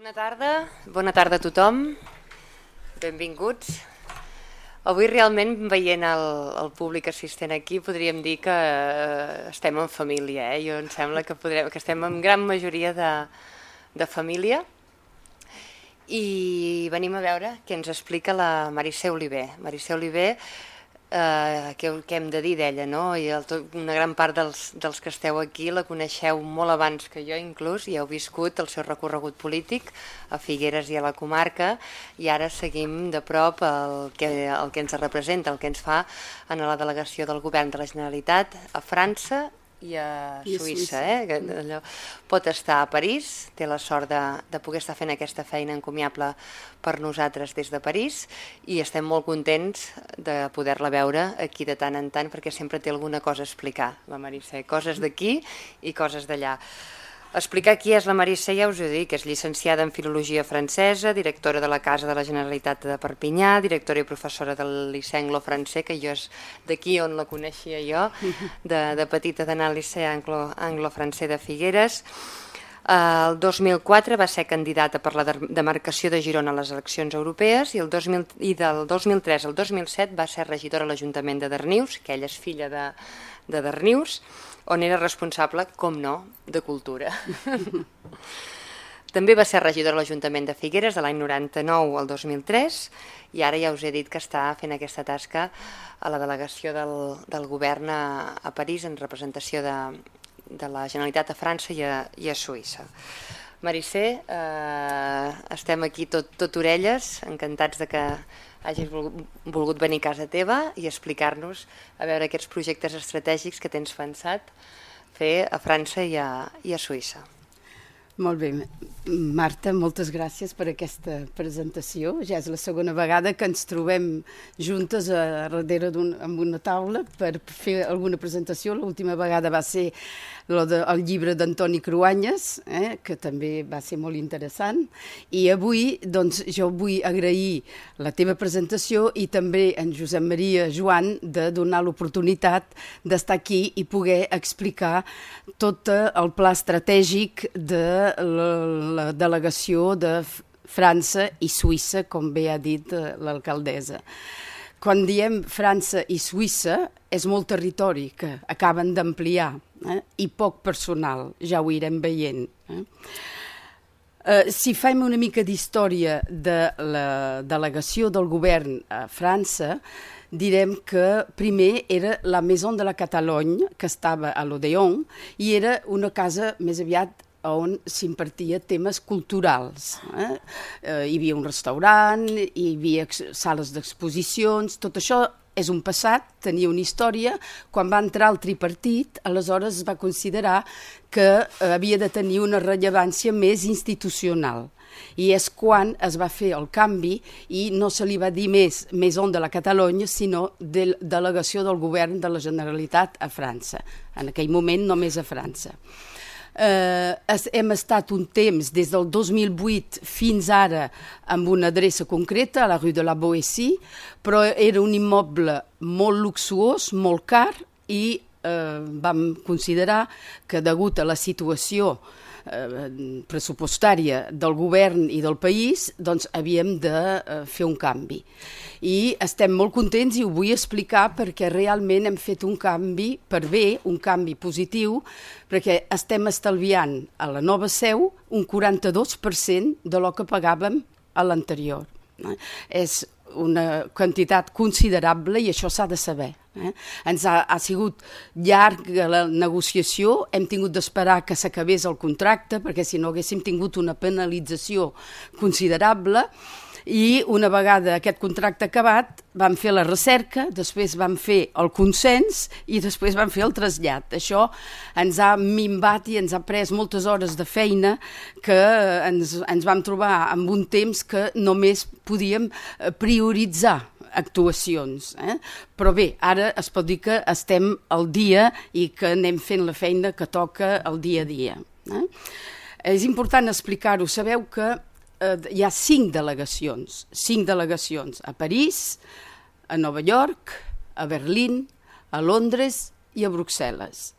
Bona tarda, bona tarda a tothom, benvinguts. Avui realment veient el, el públic assistent aquí podríem dir que eh, estem en família, eh? jo em sembla que, podrem, que estem en gran majoria de, de família i venim a veure què ens explica la Maricé Oliver. Maricé Oliver eh, què, què hem de dir d'ella, no? I el, una gran part dels, dels que esteu aquí la coneixeu molt abans que jo inclús i heu viscut el seu recorregut polític a Figueres i a la comarca i ara seguim de prop el que, el que ens representa, el que ens fa en la delegació del govern de la Generalitat a França i a I Suïssa, Suïssa. Eh? Que allò pot estar a París, té la sort de, de poder estar fent aquesta feina encomiable per nosaltres des de París i estem molt contents de poder-la veure aquí de tant en tant perquè sempre té alguna cosa a explicar, la Marissa, coses d'aquí i coses d'allà. Explicar qui és la Marissa ja us ho dic, és llicenciada en Filologia Francesa, directora de la Casa de la Generalitat de Perpinyà, directora i professora del Liceu Anglo-Francès, que jo és d'aquí on la coneixia jo, de, de petita d'anar al Liceu Anglo-Francès de Figueres. El 2004 va ser candidata per la demarcació de Girona a les eleccions europees i, el 2000, i del 2003 al 2007 va ser regidora a l'Ajuntament de Darnius, que ella és filla de, de Darnius, on era responsable, com no, de cultura. També va ser regidor a l'Ajuntament de Figueres de l'any 99 al 2003 i ara ja us he dit que està fent aquesta tasca a la delegació del, del govern a, a París en representació de, de la Generalitat a França i a, i a Suïssa. Maricé, eh, estem aquí tot, tot orelles, encantats de que hagis volgut venir a casa teva i explicar-nos a veure aquests projectes estratègics que tens pensat fer a França i a, i a Suïssa. Molt bé. Marta, moltes gràcies per aquesta presentació. Ja és la segona vegada que ens trobem juntes a darrere un, amb una taula per fer alguna presentació. L'última vegada va ser el, de, el llibre d'Antoni Cruanyes, eh, que també va ser molt interessant. I avui doncs, jo vull agrair la teva presentació i també en Josep Maria Joan de donar l'oportunitat d'estar aquí i poder explicar tot el pla estratègic de la, delegació de França i Suïssa, com bé ha dit eh, l'alcaldessa. Quan diem França i Suïssa, és molt territori que acaben d'ampliar eh? i poc personal, ja ho irem veient. Eh? Uh, si fem una mica d'història de la delegació del govern a França, direm que primer era la Maison de la Catalogne, que estava a l'Odeon, i era una casa més aviat on s'impartia temes culturals. Eh? Eh, hi havia un restaurant, hi havia sales d'exposicions, tot això és un passat, tenia una història. Quan va entrar el tripartit, aleshores es va considerar que eh, havia de tenir una rellevància més institucional. I és quan es va fer el canvi i no se li va dir més Maison de la Catalunya, sinó de delegació del govern de la Generalitat a França. En aquell moment només a França. Eh, hem estat un temps, des del 2008 fins ara, amb una adreça concreta, a la rue de la Boétie, però era un immoble molt luxuós, molt car, i eh, vam considerar que degut a la situació eh, pressupostària del govern i del país, doncs havíem de eh, fer un canvi. I estem molt contents i ho vull explicar perquè realment hem fet un canvi per bé, un canvi positiu, perquè estem estalviant a la nova seu un 42% de lo que pagàvem a l'anterior. És una quantitat considerable i això s'ha de saber. Eh? Ens ha, ha sigut llarg la negociació, hem tingut d'esperar que s'acabés el contracte perquè si no haguéssim tingut una penalització considerable i una vegada aquest contracte acabat vam fer la recerca, després vam fer el consens i després vam fer el trasllat. Això ens ha minvat i ens ha pres moltes hores de feina que ens, ens vam trobar amb un temps que només podíem eh, prioritzar actuacions. Eh? Però bé, ara es pot dir que estem al dia i que anem fent la feina que toca el dia a dia. Eh? És important explicar-ho. Sabeu que eh, hi ha cinc delegacions, cinc delegacions a París, a Nova York, a Berlín, a Londres i a Bruxelles.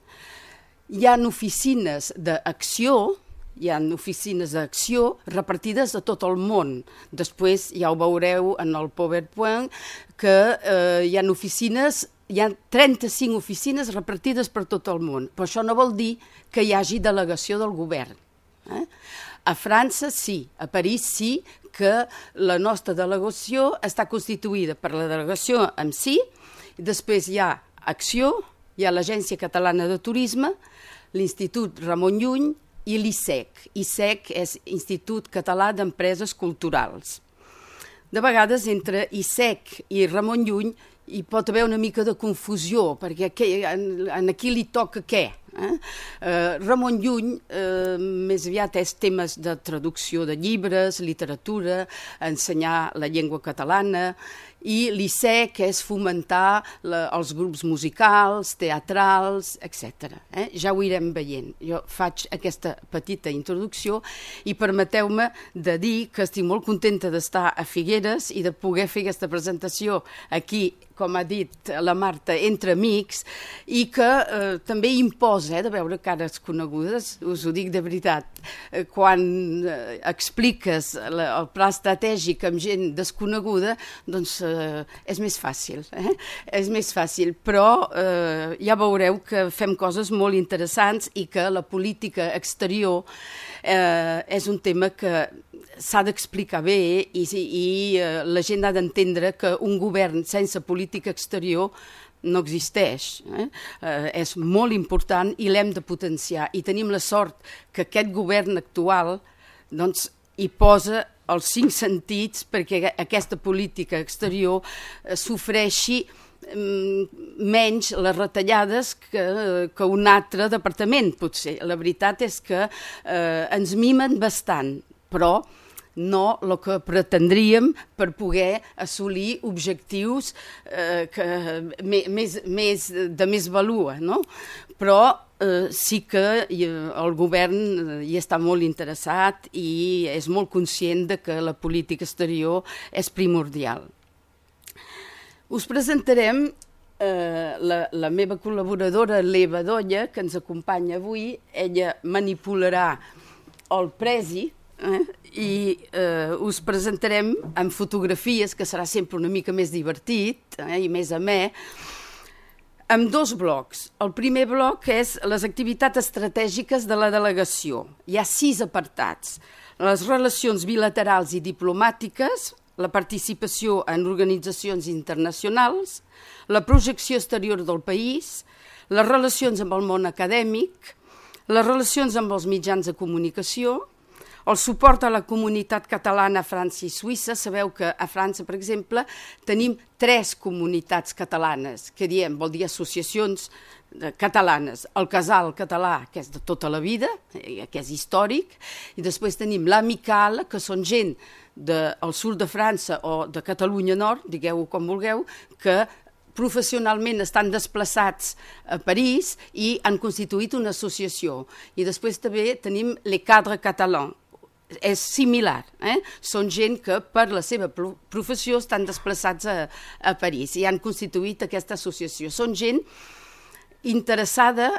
Hi ha oficines d'acció hi ha oficines d'acció repartides a tot el món. Després ja ho veureu en el PowerPoint que eh, hi ha oficines hi ha 35 oficines repartides per tot el món, però això no vol dir que hi hagi delegació del govern. Eh? A França sí, a París sí, que la nostra delegació està constituïda per la delegació en si, després hi ha Acció, hi ha l'Agència Catalana de Turisme, l'Institut Ramon Llull i l'ISEC. ISEC és Institut Català d'Empreses Culturals. De vegades, entre ISEC i Ramon Llull hi pot haver una mica de confusió, perquè en, en aquí li toca què? Eh? Eh, Ramon Llull eh, més aviat és temes de traducció de llibres, literatura, ensenyar la llengua catalana i l'ICE, que és fomentar la, els grups musicals, teatrals, etc. Eh? Ja ho irem veient. Jo faig aquesta petita introducció i permeteu-me de dir que estic molt contenta d'estar a Figueres i de poder fer aquesta presentació aquí com ha dit la Marta, entre amics, i que eh, també imposa eh, de veure cares conegudes, us ho dic de veritat. Eh, quan eh, expliques la, el pla estratègic amb gent desconeguda, doncs eh, és més fàcil. Eh? És més fàcil, però eh, ja veureu que fem coses molt interessants i que la política exterior eh, és un tema que s'ha d'explicar bé i, i eh, la gent ha d'entendre que un govern sense política exterior no existeix. Eh? Eh, és molt important i l'hem de potenciar. I tenim la sort que aquest govern actual doncs, hi posa els cinc sentits perquè aquesta política exterior eh, sofreixi menys les retallades que, que un altre departament, potser. La veritat és que eh, ens mimen bastant, però no el que pretendríem per poder assolir objectius eh, que, més, més, de més valua, no? Però eh, sí que el govern hi està molt interessat i és molt conscient de que la política exterior és primordial. Us presentarem eh, la, la meva col·laboradora, l'Eva Dolla, que ens acompanya avui. Ella manipularà el presi, eh? i eh, us presentarem amb fotografies, que serà sempre una mica més divertit eh, i més amè, amb dos blocs. El primer bloc és les activitats estratègiques de la delegació. Hi ha sis apartats. Les relacions bilaterals i diplomàtiques, la participació en organitzacions internacionals, la projecció exterior del país, les relacions amb el món acadèmic, les relacions amb els mitjans de comunicació, el suport a la comunitat catalana a França i Suïssa, sabeu que a França, per exemple, tenim tres comunitats catalanes, que diem, vol dir associacions catalanes. El casal català, que és de tota la vida, eh, que és històric, i després tenim l'amical, que són gent del sud de França o de Catalunya Nord, digueu-ho com vulgueu, que professionalment estan desplaçats a París i han constituït una associació. I després també tenim Le Cadre Català, és similar. Eh? Són gent que per la seva professió estan desplaçats a, a París i han constituït aquesta associació. Són gent interessada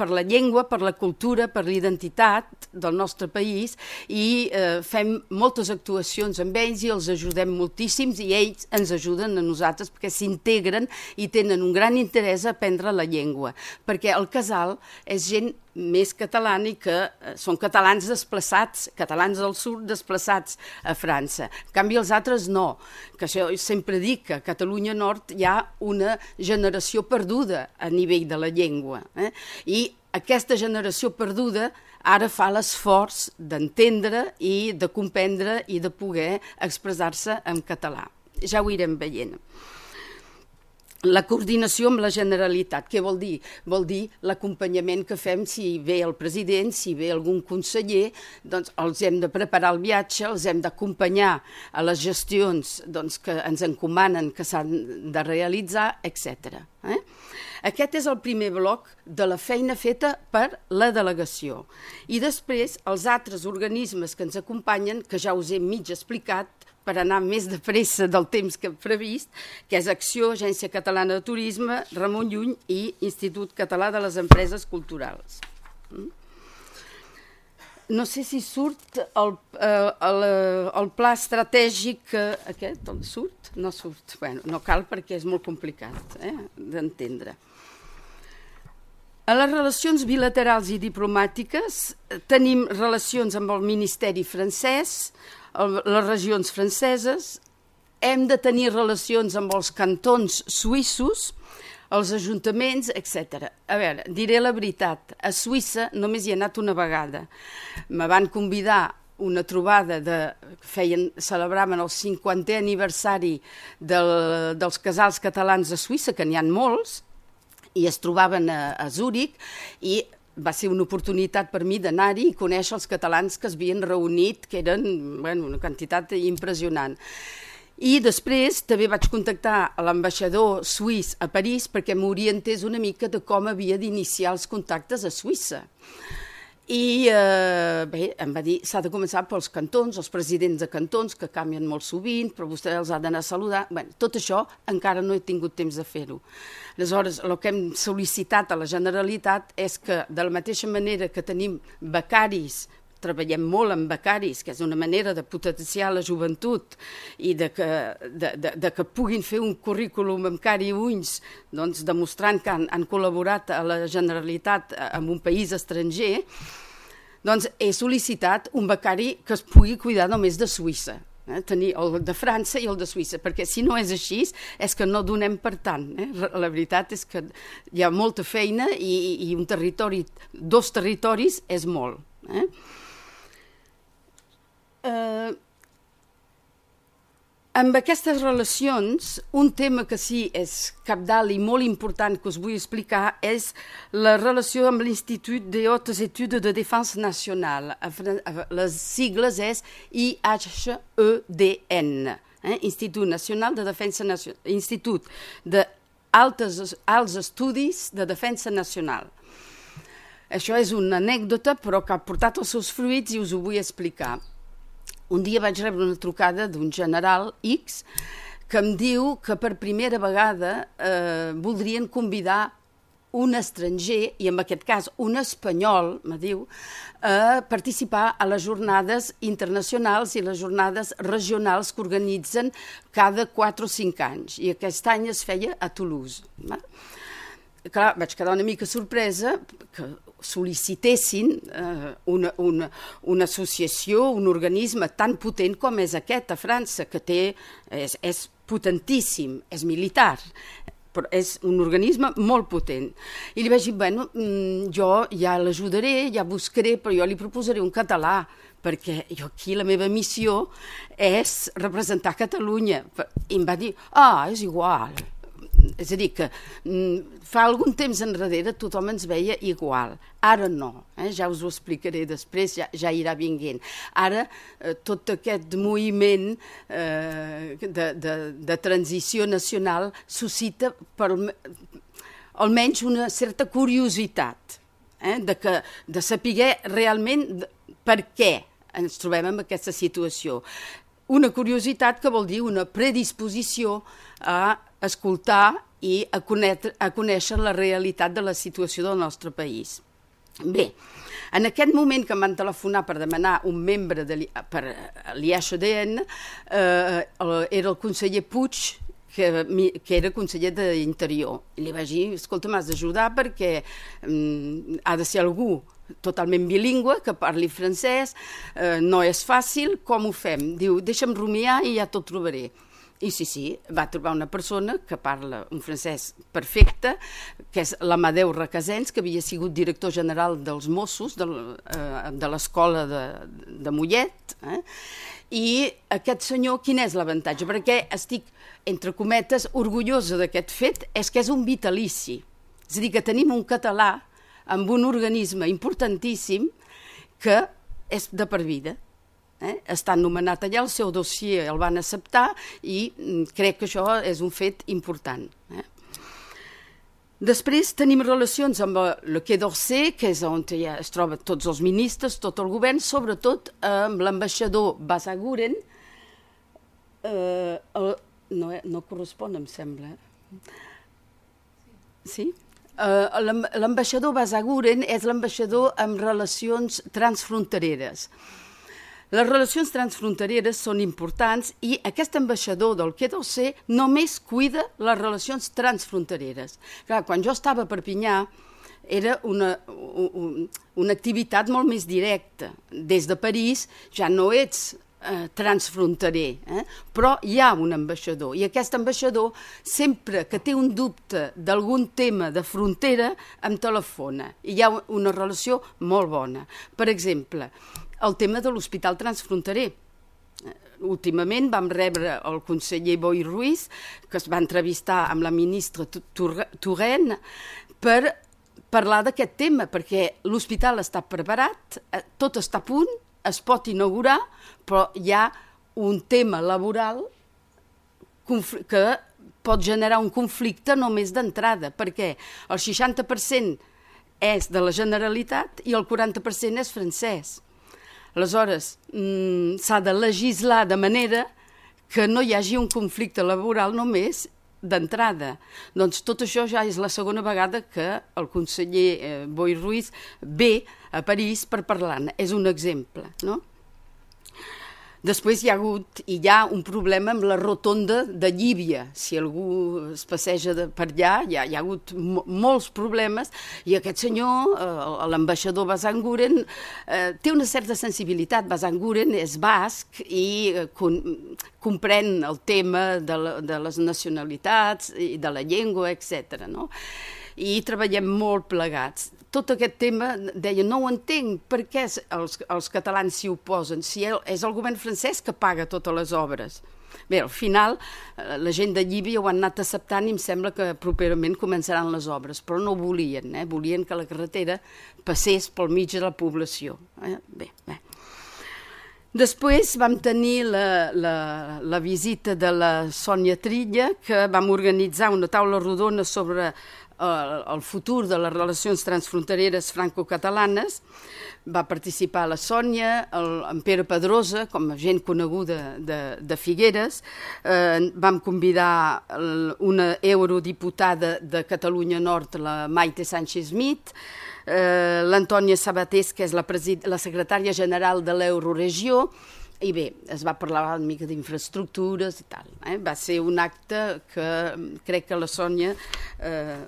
per la llengua, per la cultura, per l'identitat del nostre país i eh, fem moltes actuacions amb ells i els ajudem moltíssims i ells ens ajuden a nosaltres perquè s'integren i tenen un gran interès a aprendre la llengua, perquè el casal és gent més catalana i que eh, són catalans desplaçats, catalans del sud desplaçats a França. En canvi, els altres no, que això sempre dic que a Catalunya Nord hi ha una generació perduda a nivell de la llengua. Eh? I aquesta generació perduda ara fa l'esforç d'entendre i de comprendre i de poder expressar-se en català. Ja ho irem veient la coordinació amb la Generalitat. Què vol dir? Vol dir l'acompanyament que fem si ve el president, si ve algun conseller, doncs els hem de preparar el viatge, els hem d'acompanyar a les gestions doncs, que ens encomanen que s'han de realitzar, etc. Eh? Aquest és el primer bloc de la feina feta per la delegació. I després els altres organismes que ens acompanyen, que ja us he mig explicat, per anar més de pressa del temps que previst, que és Acció, Agència Catalana de Turisme, Ramon Llull i Institut Català de les Empreses Culturals. Mm? no sé si surt el, eh, el, el pla estratègic eh, aquest, el surt? No surt. Bueno, no cal perquè és molt complicat eh, d'entendre. A les relacions bilaterals i diplomàtiques eh, tenim relacions amb el Ministeri francès, les regions franceses, hem de tenir relacions amb els cantons suïssos, els ajuntaments, etc. A veure, diré la veritat, a Suïssa només hi he anat una vegada. Me van convidar una trobada de, feien, celebraven el 50è aniversari del, dels casals catalans de Suïssa, que n'hi han molts, i es trobaven a, a Zúrich, i va ser una oportunitat per mi d'anar-hi i conèixer els catalans que es reunit, que eren bueno, una quantitat impressionant. I després també vaig contactar a l'ambaixador suís a París perquè m'orientés una mica de com havia d'iniciar els contactes a Suïssa. I eh, bé, em va dir, s'ha de començar pels cantons, els presidents de cantons, que canvien molt sovint, però vostè els ha d'anar a saludar. Bé, tot això encara no he tingut temps de fer-ho. Aleshores, el que hem sol·licitat a la Generalitat és que, de la mateixa manera que tenim becaris treballem molt amb becaris, que és una manera de potenciar la joventut i de que, de, de, de que puguin fer un currículum amb cara i ulls, doncs, demostrant que han, han col·laborat a la Generalitat eh, en un país estranger, doncs he sol·licitat un becari que es pugui cuidar només de Suïssa, eh? tenir el de França i el de Suïssa, perquè si no és així és que no donem per tant. Eh? La veritat és que hi ha molta feina i, i un territori, dos territoris és molt. Eh? Eh, amb aquestes relacions, un tema que sí és capdalt i molt important que us vull explicar és la relació amb l'Institut de Hautes Études de Défense Nacional. Les sigles és IHEDN, eh? Institut Nacional de Defensa Nacional, Institut de Altes, Alts Estudis de Defensa Nacional. Això és una anècdota, però que ha portat els seus fruits i us ho vull explicar un dia vaig rebre una trucada d'un general X que em diu que per primera vegada eh, voldrien convidar un estranger, i en aquest cas un espanyol, me diu, a participar a les jornades internacionals i les jornades regionals que organitzen cada 4 o 5 anys. I aquest any es feia a Toulouse. Va? Clar, vaig quedar una mica sorpresa que sol·licitessin eh, una, una, una associació, un organisme tan potent com és aquest a França, que té, és, és potentíssim, és militar, però és un organisme molt potent. I li vaig dir, bueno, mm, jo ja l'ajudaré, ja buscaré, però jo li proposaré un català, perquè jo aquí la meva missió és representar Catalunya. I em va dir, ah, és igual, és a dir, que mm, fa algun temps enrere tothom ens veia igual. Ara no, eh? ja us ho explicaré després, ja, ja irà vinguent. Ara eh, tot aquest moviment eh, de, de, de transició nacional suscita per, almenys una certa curiositat eh? de, que, de saber realment per què ens trobem en aquesta situació. Una curiositat que vol dir una predisposició a escoltar i a conèixer, a conèixer la realitat de la situació del nostre país. Bé, en aquest moment que em van telefonar per demanar un membre de per l'IHDN, eh, era el conseller Puig, que, que era conseller d'Interior. I li vaig dir, escolta, m'has d'ajudar perquè mm, ha de ser algú totalment bilingüe, que parli francès, eh, no és fàcil, com ho fem? Diu, deixa'm rumiar i ja t'ho trobaré. I sí, sí, va trobar una persona que parla un francès perfecte, que és l'Amadeu Requesens, que havia sigut director general dels Mossos de, eh, de l'escola de, de Mollet. Eh? I aquest senyor, quin és l'avantatge? Perquè estic, entre cometes, orgullosa d'aquest fet, és que és un vitalici. És a dir, que tenim un català amb un organisme importantíssim que és de per vida eh? està nomenat allà, el seu dossier el van acceptar i mm, crec que això és un fet important. Eh? Després tenim relacions amb el Quai d'Orsay, que és on ja es troben tots els ministres, tot el govern, sobretot amb l'ambaixador Basaguren, eh, el, no, no correspon, em sembla. Sí? Uh, l'ambaixador Basaguren és l'ambaixador amb relacions transfrontereres. Les relacions transfrontereres són importants i aquest ambaixador del Q2C només cuida les relacions transfrontereres. Clar, quan jo estava a Perpinyà, era una, una, una activitat molt més directa. Des de París ja no ets eh, transfronterer, eh? però hi ha un ambaixador i aquest ambaixador sempre que té un dubte d'algun tema de frontera em telefona i hi ha una relació molt bona. Per exemple, el tema de l'Hospital Transfronterer. Eh, últimament vam rebre el conseller Boi Ruiz, que es va entrevistar amb la ministra Torrent per parlar d'aquest tema, perquè l'hospital està preparat, eh, tot està a punt, es pot inaugurar, però hi ha un tema laboral que pot generar un conflicte només d'entrada, perquè el 60% és de la Generalitat i el 40% és francès. Aleshores, mm, s'ha de legislar de manera que no hi hagi un conflicte laboral només d'entrada. Doncs tot això ja és la segona vegada que el conseller eh, Boi Ruiz ve a París per parlar-ne. És un exemple, no? Després hi ha hagut i hi ha un problema amb la rotonda de Llívia. Si algú es passeja de, per allà, hi ha, hi ha hagut molts problemes i aquest senyor, eh, l'ambaixador Basanguren, eh, té una certa sensibilitat. Basanguren és basc i eh, con, comprèn el tema de, la, de les nacionalitats i de la llengua, etc. No? I treballem molt plegats. Tot aquest tema, deia, no ho entenc, per què els, els catalans s'hi oposen? Si és el govern francès que paga totes les obres. Bé, al final, eh, la gent de Llívia ho han anat acceptant i em sembla que properament començaran les obres, però no volien, eh? volien que la carretera passés pel mig de la població. Eh? Bé, bé. Després vam tenir la, la, la visita de la Sònia Trilla, que vam organitzar una taula rodona sobre el, el futur de les relacions transfrontereres franco-catalanes. Va participar la Sònia, el, en Pere Pedrosa, com a gent coneguda de, de Figueres. Eh, vam convidar el, una eurodiputada de Catalunya Nord, la Maite Sánchez-Smith, eh, l'Antònia Sabatés, que és la, la secretària general de l'Euroregió, i bé, es va parlar una mica d'infraestructures i tal. Eh? Va ser un acte que crec que la Sònia eh,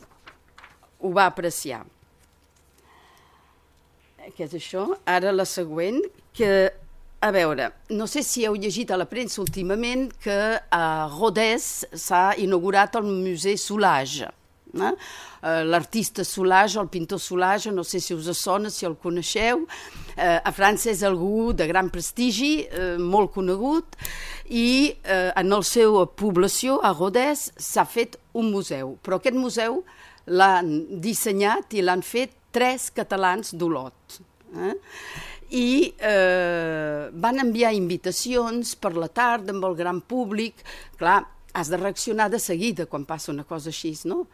ho va apreciar. Què és això? Ara la següent, que, a veure, no sé si heu llegit a la premsa últimament que a Rodès s'ha inaugurat el Museu Solage. Eh? L'artista Solage, el pintor Solage, no sé si us sona, si el coneixeu, eh, a França és algú de gran prestigi, eh, molt conegut, i eh, en la seva població, a Rodès, s'ha fet un museu. Però aquest museu l'han dissenyat i l'han fet tres catalans d'Olot. Eh? I eh, van enviar invitacions per la tarda amb el gran públic. Clar, has de reaccionar de seguida quan passa una cosa així, no?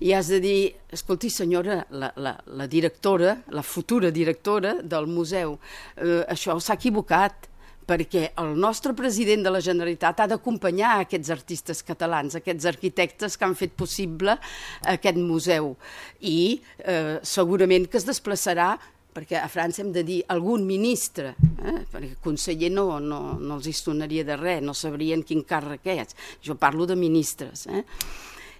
I has de dir, escolti senyora, la, la, la directora, la futura directora del museu, eh, això s'ha equivocat, perquè el nostre president de la Generalitat ha d'acompanyar aquests artistes catalans, aquests arquitectes que han fet possible aquest museu i eh, segurament que es desplaçarà perquè a França hem de dir algun ministre, eh? perquè conseller no, no, no els hi sonaria de res, no sabrien quin càrrec és. Jo parlo de ministres. Eh?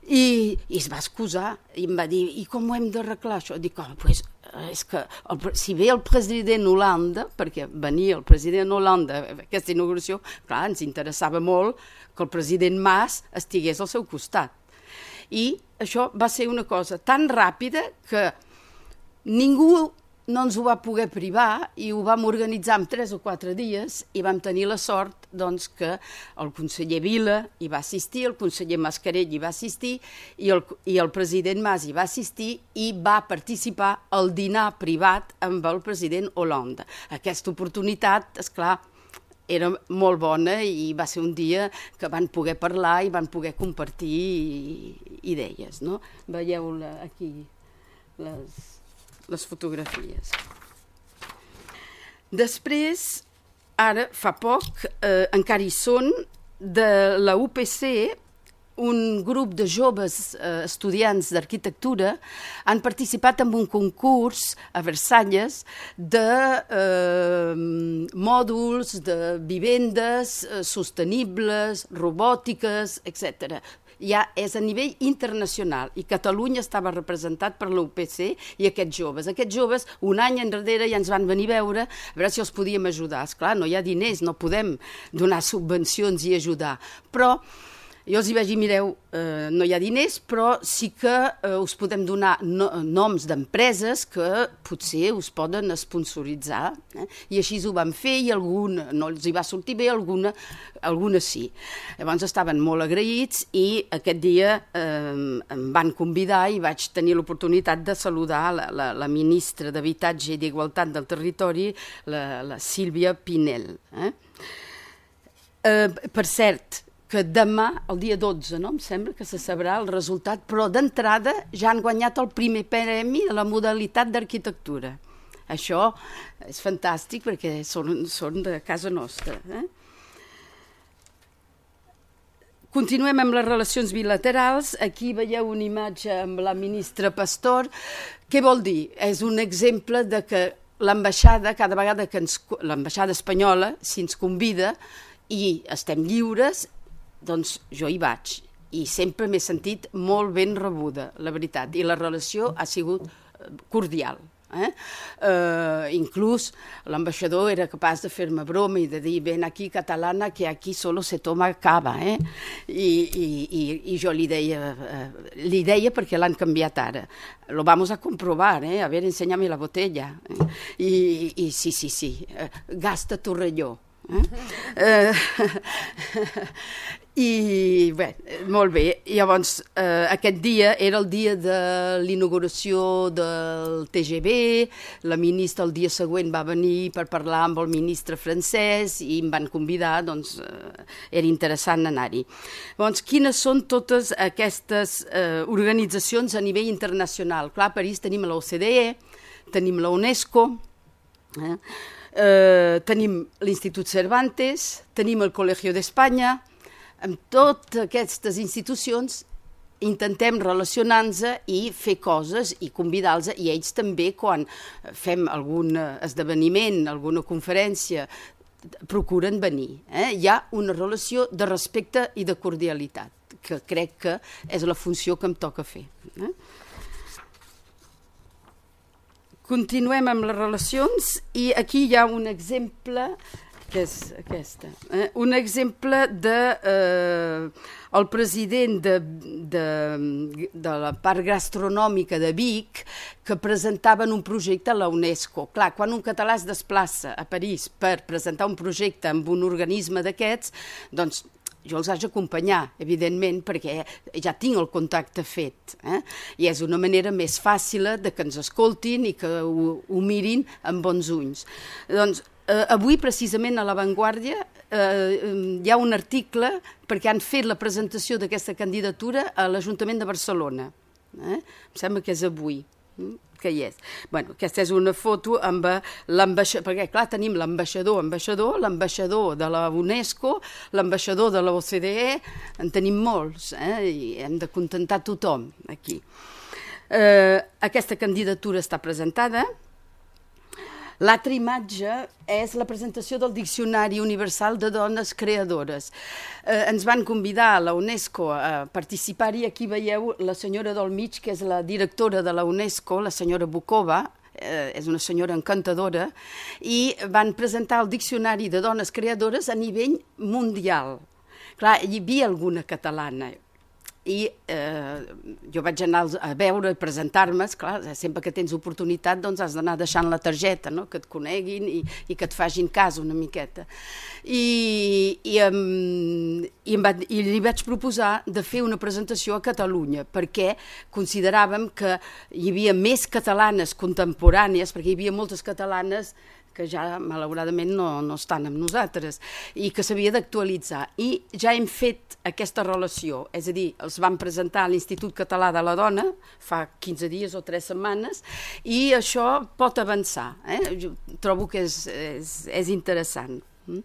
I, I es va excusar i em va dir, i com ho hem d'arreglar això? Dic, oh, pues, Eh, és que el, si ve el president Holanda, perquè venia el president Holanda a aquesta inauguració, clar, ens interessava molt que el president Mas estigués al seu costat. I això va ser una cosa tan ràpida que ningú no ens ho va poder privar i ho vam organitzar en tres o quatre dies i vam tenir la sort doncs, que el conseller Vila hi va assistir, el conseller Mascarell hi va assistir i el, i el president Mas hi va assistir i va participar al dinar privat amb el president Hollande. Aquesta oportunitat, és clar, era molt bona i va ser un dia que van poder parlar i van poder compartir idees. No? Veieu aquí les les fotografies. Després, ara fa poc, eh, encara hi són, de la UPC un grup de joves eh, estudiants d'arquitectura han participat en un concurs a Versalles de eh, mòduls de vivendes eh, sostenibles, robòtiques, etc ja és a nivell internacional i Catalunya estava representat per l'UPC i aquests joves. Aquests joves un any enrere ja ens van venir a veure a veure si els podíem ajudar. És clar, no hi ha diners, no podem donar subvencions i ajudar, però jo els hi vaig dir, mireu, eh, no hi ha diners, però sí que eh, us podem donar no, noms d'empreses que potser us poden sponsoritzar. Eh? I així ho van fer i algun no els hi va sortir bé, alguna, alguna sí. Llavors estaven molt agraïts i aquest dia eh, em van convidar i vaig tenir l'oportunitat de saludar la, la, la ministra d'Habitatge i d'Igualtat del Territori, la, la Sílvia Pinel. Eh? Eh, per cert, que demà, el dia 12, no? em sembla que se sabrà el resultat, però d'entrada ja han guanyat el primer premi de la modalitat d'arquitectura. Això és fantàstic perquè són, són de casa nostra. Eh? Continuem amb les relacions bilaterals. Aquí veieu una imatge amb la ministra Pastor. Què vol dir? És un exemple de que l'ambaixada, cada vegada que l'ambaixada espanyola, si ens convida, i estem lliures, doncs jo hi vaig i sempre m'he sentit molt ben rebuda, la veritat, i la relació ha sigut eh, cordial. Eh? Uh, inclús l'ambaixador era capaç de fer-me broma i de dir ven aquí catalana que aquí solo se toma cava eh? I, i, i, i jo li deia uh, li deia perquè l'han canviat ara lo vamos a comprovar eh? a ver, enséñame la botella eh? I, i sí, sí, sí uh, gasta Torrelló Eh? eh I bé, molt bé, llavors eh, aquest dia era el dia de l'inauguració del TGV, la ministra el dia següent va venir per parlar amb el ministre francès i em van convidar, doncs eh, era interessant anar-hi. Llavors, quines són totes aquestes eh, organitzacions a nivell internacional? Clar, a París tenim l'OCDE, tenim la UNESCO, eh? Eh, tenim l'Institut Cervantes, tenim el Col·legio d'Espanya, amb totes aquestes institucions intentem relacionar-nos i fer coses i convidar-los i ells també quan fem algun esdeveniment, alguna conferència procuren venir. Eh? Hi ha una relació de respecte i de cordialitat que crec que és la funció que em toca fer. Eh? Continuem amb les relacions i aquí hi ha un exemple que és aquesta. Eh? Un exemple de eh, el president de, de, de la part gastronòmica de Vic que presentaven un projecte a la UNESCO. Clar, quan un català es desplaça a París per presentar un projecte amb un organisme d'aquests, doncs jo els haig d'acompanyar, evidentment, perquè ja tinc el contacte fet. Eh? I és una manera més fàcil de que ens escoltin i que ho, ho mirin amb bons ulls. Doncs Eh, avui, precisament, a La Vanguardia eh, hi ha un article perquè han fet la presentació d'aquesta candidatura a l'Ajuntament de Barcelona. Eh? Em sembla que és avui hm, que hi és. Bueno, aquesta és una foto amb l'ambaixador, perquè clar, tenim l'ambaixador, ambaixador, l'ambaixador de la UNESCO, l'ambaixador de la OCDE, en tenim molts, eh? i hem de contentar tothom aquí. Eh, aquesta candidatura està presentada, L'altra imatge és la presentació del Diccionari Universal de Dones Creadores. Eh, ens van convidar a la UNESCO a participar-hi. Aquí veieu la senyora del mig, que és la directora de la UNESCO, la senyora Bukova, eh, és una senyora encantadora, i van presentar el Diccionari de Dones Creadores a nivell mundial. Clar, hi havia alguna catalana, i eh, jo vaig anar a veure i presentar-me, clar, sempre que tens oportunitat doncs has d'anar deixant la targeta, no? que et coneguin i, i que et facin cas una miqueta. I, i, um, i, em va, i li vaig proposar de fer una presentació a Catalunya perquè consideràvem que hi havia més catalanes contemporànies, perquè hi havia moltes catalanes que ja malauradament no, no estan amb nosaltres i que s'havia d'actualitzar. I ja hem fet aquesta relació, és a dir, els vam presentar a l'Institut Català de la Dona fa 15 dies o 3 setmanes i això pot avançar. Eh? Jo trobo que és, és, és interessant. Mm?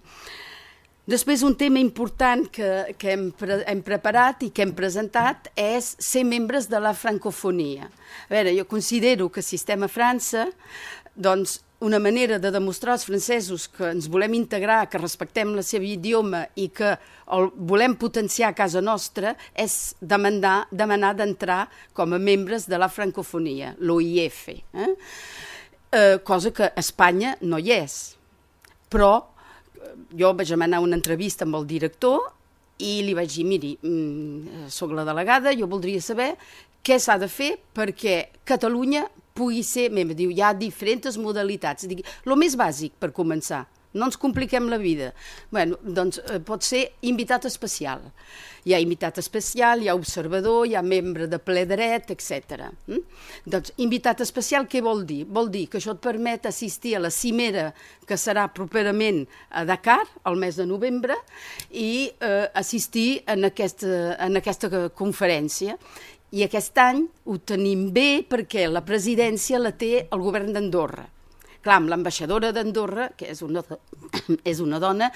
Després, un tema important que, que hem, pre hem preparat i que hem presentat és ser membres de la francofonia. A veure, jo considero que si estem a França, doncs una manera de demostrar als francesos que ens volem integrar, que respectem la seva idioma i que el volem potenciar a casa nostra és demandar demanar d'entrar com a membres de la francofonia, l'OIF. Eh? Eh, cosa que a Espanya no hi és. Però eh, jo vaig demanar una entrevista amb el director i li vaig dir, miri, mm, sóc la delegada, jo voldria saber què s'ha de fer perquè Catalunya pugui ser membre. Diu, hi ha diferents modalitats. Dic, el més bàsic, per començar, no ens compliquem la vida. bueno, doncs eh, pot ser invitat especial. Hi ha invitat especial, hi ha observador, hi ha membre de ple dret, etc. Mm? Doncs invitat especial què vol dir? Vol dir que això et permet assistir a la cimera que serà properament a Dakar, el mes de novembre, i eh, assistir en aquesta, en aquesta conferència i aquest any ho tenim bé perquè la presidència la té el govern d'Andorra. Clar, amb l'ambaixadora d'Andorra, que és una, és una dona,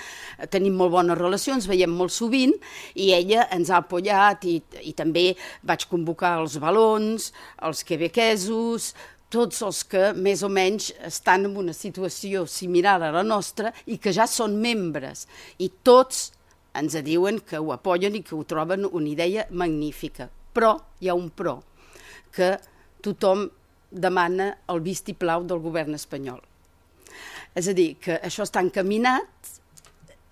tenim molt bones relacions, veiem molt sovint, i ella ens ha apoyat i, i també vaig convocar els balons, els quebequesos, tots els que més o menys estan en una situació similar a la nostra i que ja són membres. I tots ens diuen que ho apoyen i que ho troben una idea magnífica però hi ha un però, que tothom demana el vistiplau del govern espanyol. És a dir, que això està encaminat,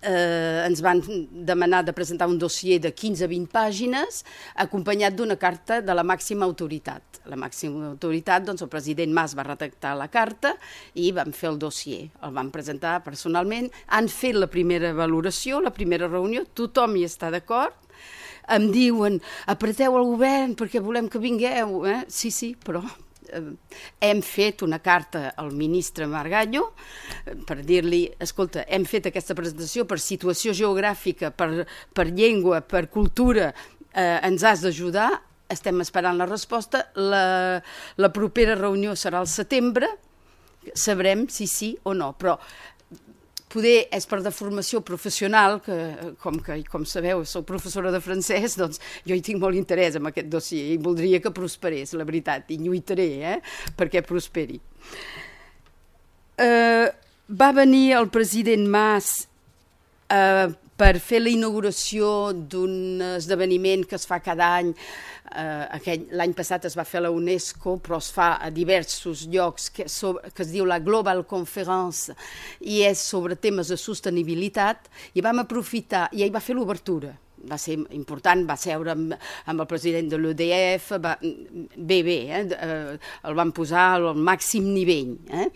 eh, ens van demanar de presentar un dossier de 15-20 pàgines acompanyat d'una carta de la màxima autoritat. La màxima autoritat, doncs el president Mas va redactar la carta i van fer el dossier. El van presentar personalment, han fet la primera valoració, la primera reunió, tothom hi està d'acord, em diuen apreteu el govern perquè volem que vingueu. Eh? Sí, sí, però eh, hem fet una carta al ministre Margallo eh, per dir-li, escolta, hem fet aquesta presentació per situació geogràfica, per, per llengua, per cultura, eh, ens has d'ajudar, estem esperant la resposta, la, la propera reunió serà al setembre, sabrem si sí o no, però poder és per de formació professional, que com, que, com sabeu, soc professora de francès, doncs jo hi tinc molt interès en aquest dossier i voldria que prosperés, la veritat, i lluitaré eh, perquè prosperi. Uh, va venir el president Mas uh, per fer la inauguració d'un esdeveniment que es fa cada any. Eh, L'any passat es va fer a la UNESCO, però es fa a diversos llocs, que, sobre, que es diu la Global Conference, i és sobre temes de sostenibilitat, i vam aprofitar, i ell va fer l'obertura, va ser important, va seure amb, amb el president de l'UDF, bé, bé, eh, eh, el van posar al màxim nivell. Eh?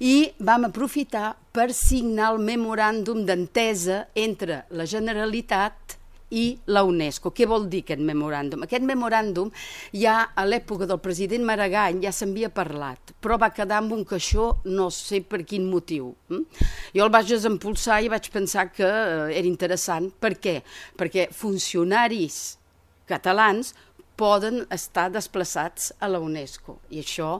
I vam aprofitar per signar el memoràndum d'entesa entre la Generalitat i la UNESCO. Què vol dir aquest memoràndum? Aquest memoràndum ja a l'època del president Maragall ja s'havia parlat, però va quedar amb un caixó no sé per quin motiu. Hm? Jo el vaig desempolsar i vaig pensar que eh, era interessant. Per què? Perquè funcionaris catalans poden estar desplaçats a la UNESCO i això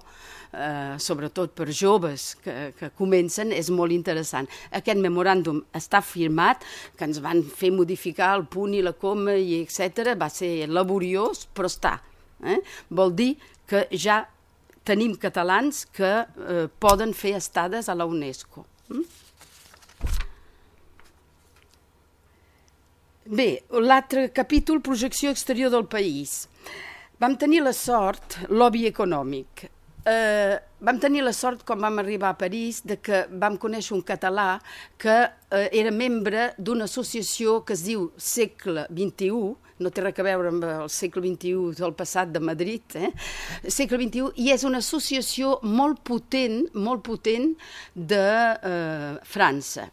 eh, sobretot per joves que, que comencen, és molt interessant. Aquest memoràndum està firmat, que ens van fer modificar el punt i la coma, i etc. Va ser laboriós, però està. Eh? Vol dir que ja tenim catalans que eh, poden fer estades a la UNESCO. Mm? Bé, l'altre capítol, projecció exterior del país. Vam tenir la sort, lobby econòmic eh, vam tenir la sort, quan vam arribar a París, de que vam conèixer un català que eh, era membre d'una associació que es diu Segle XXI, no té res a veure amb el segle XXI del passat de Madrid, eh? segle XXI, i és una associació molt potent, molt potent de eh, França.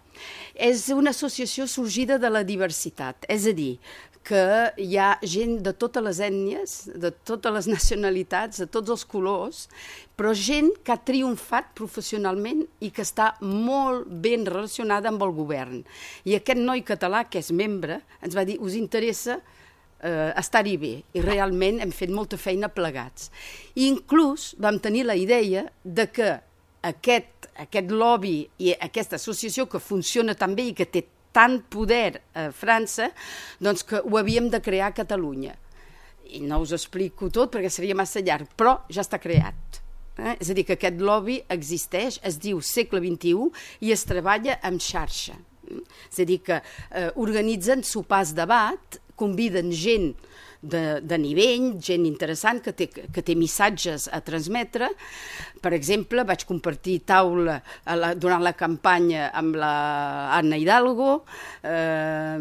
És una associació sorgida de la diversitat, és a dir, que hi ha gent de totes les ètnies, de totes les nacionalitats, de tots els colors, però gent que ha triomfat professionalment i que està molt ben relacionada amb el govern. I aquest noi català, que és membre, ens va dir, us interessa eh, estar-hi bé, i realment hem fet molta feina plegats. I inclús vam tenir la idea de que aquest, aquest lobby i aquesta associació que funciona tan bé i que té tant poder a França, doncs que ho havíem de crear a Catalunya. I no us explico tot perquè seria massa llarg, però ja està creat. Eh? És a dir, que aquest lobby existeix, es diu segle XXI i es treballa amb xarxa. És a dir, que eh, organitzen sopars debat, conviden gent de, de nivell, gent interessant que té, que té missatges a transmetre. Per exemple, vaig compartir taula a la, durant la campanya amb la Anna Hidalgo, eh,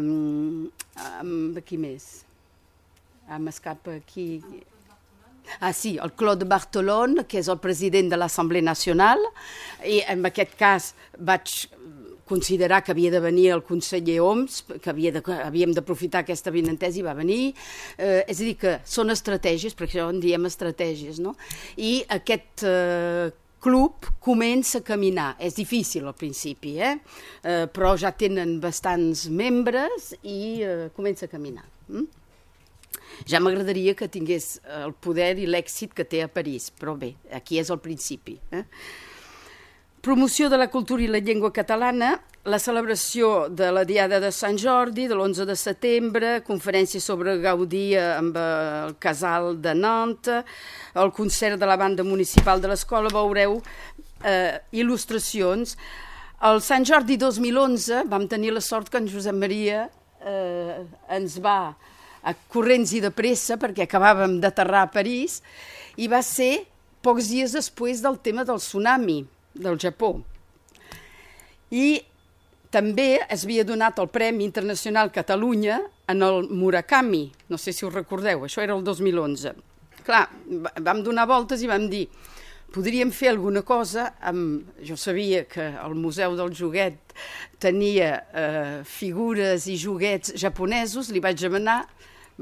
amb qui més? Ah, m'escapa aquí... Ah, sí, el Claude Bartolon, que és el president de l'Assemblea Nacional, i en aquest cas vaig considerar que havia de venir el conseller Oms, que, havia de, que havíem d'aprofitar aquesta vinentesa i va venir. Eh, és a dir, que són estratègies, perquè això en diem estratègies, no? I aquest eh, club comença a caminar. És difícil al principi, eh? eh però ja tenen bastants membres i eh, comença a caminar. Mm? Ja m'agradaria que tingués el poder i l'èxit que té a París, però bé, aquí és el principi. Eh? Promoció de la cultura i la llengua catalana, la celebració de la Diada de Sant Jordi, de l'11 de setembre, conferència sobre Gaudí amb el casal de Nantes, el concert de la banda municipal de l'escola, veureu eh, il·lustracions. El Sant Jordi 2011 vam tenir la sort que en Josep Maria eh, ens va a corrents i de pressa perquè acabàvem d'aterrar a París i va ser pocs dies després del tema del tsunami del Japó. I també es havia donat el Premi Internacional Catalunya en el Murakami, no sé si us recordeu, això era el 2011. Clar, vam donar voltes i vam dir, podríem fer alguna cosa amb... Jo sabia que el Museu del Joguet tenia eh, figures i joguets japonesos, li vaig demanar,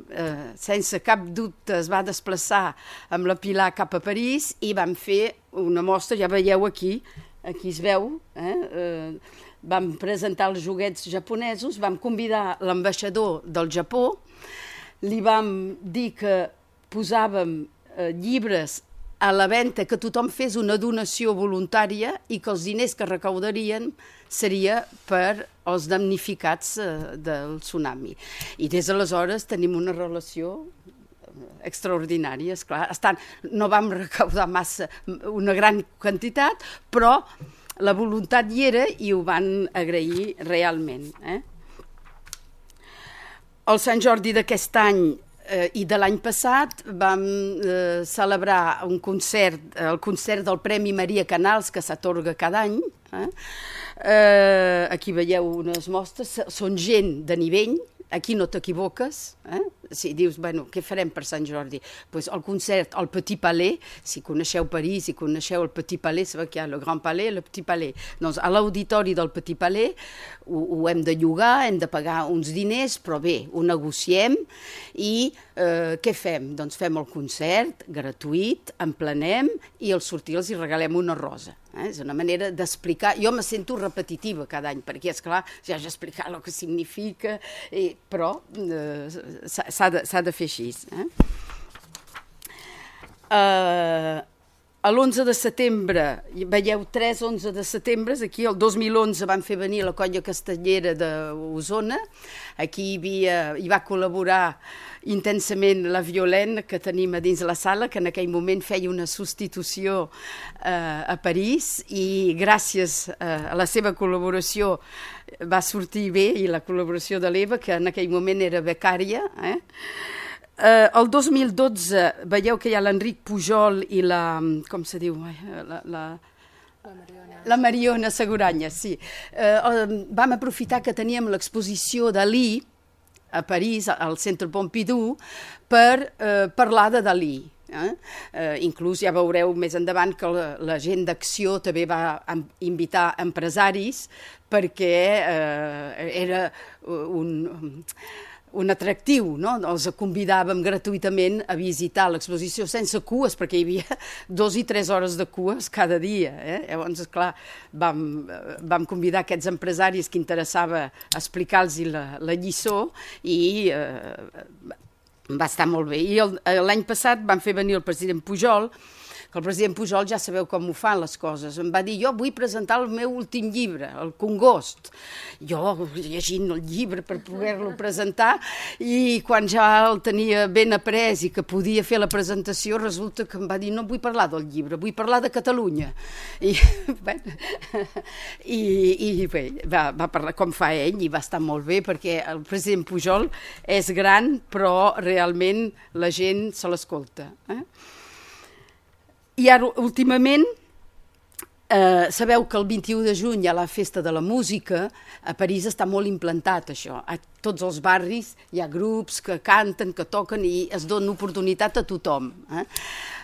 eh, sense cap dubte es va desplaçar amb la Pilar cap a París i vam fer una mostra, ja veieu aquí, aquí es veu, eh? eh vam presentar els joguets japonesos, vam convidar l'ambaixador del Japó, li vam dir que posàvem eh, llibres a la venda, que tothom fes una donació voluntària i que els diners que recaudarien seria per als damnificats eh, del tsunami. I des d'aleshores tenim una relació extraordinària, esclar. Estan, no vam recaudar massa, una gran quantitat, però la voluntat hi era i ho van agrair realment. Eh? El Sant Jordi d'aquest any eh, i de l'any passat vam eh, celebrar un concert, el concert del Premi Maria Canals que s'atorga cada any. Eh? Eh, aquí veieu unes mostres, són gent de nivell, aquí no t'equivoques, eh? si dius, bueno, què farem per Sant Jordi? Pues el concert al Petit Palais, si coneixeu París, si coneixeu el Petit Palais, sabeu que hi ha el Grand Palais, el Petit Palais. Doncs a l'auditori del Petit Palais ho, ho hem de llogar, hem de pagar uns diners, però bé, ho negociem i eh, què fem? Doncs fem el concert gratuït, emplenem i al sortir els hi regalem una rosa. Eh? És una manera d'explicar. Jo me sento repetitiva cada any, perquè, és clar, ja he explicat el que significa, i, però eh, s'ha de, de fer així. Eh? Uh, l'11 de setembre, veieu 3 11 de setembre, aquí el 2011 van fer venir la colla castellera d'Osona, aquí hi, havia, hi va col·laborar intensament la Violent que tenim a dins la sala, que en aquell moment feia una substitució eh, a París i gràcies eh, a la seva col·laboració va sortir bé i la col·laboració de l'Eva, que en aquell moment era becària, eh? Eh, el 2012 veieu que hi ha l'Enric Pujol i la... com se diu? La, la, la Mariona. La Mariona Seguranya, sí. Eh, vam aprofitar que teníem l'exposició Dalí a París, al Centre Pompidou, per eh, parlar de Dalí. Eh? Eh, inclús ja veureu més endavant que la, la gent d'acció també va invitar empresaris perquè eh, era un un atractiu, no? Els convidàvem gratuïtament a visitar l'exposició sense cues, perquè hi havia dos i tres hores de cues cada dia. Eh? Llavors, esclar, vam, vam convidar aquests empresaris que interessava explicar-los la, la lliçó i eh, va estar molt bé. I l'any passat vam fer venir el president Pujol, que el president Pujol ja sabeu com ho fan les coses. Em va dir, jo vull presentar el meu últim llibre, el Congost. Jo llegint el llibre per poder-lo presentar i quan ja el tenia ben après i que podia fer la presentació, resulta que em va dir, no vull parlar del llibre, vull parlar de Catalunya. I, bé, i, i bé, va, va parlar com fa ell i va estar molt bé perquè el president Pujol és gran però realment la gent se l'escolta. Eh? I ara, últimament, Eh, sabeu que el 21 de juny hi ha la festa de la música, a París està molt implantat això, tots els barris hi ha grups que canten, que toquen i es dona oportunitat a tothom. Eh?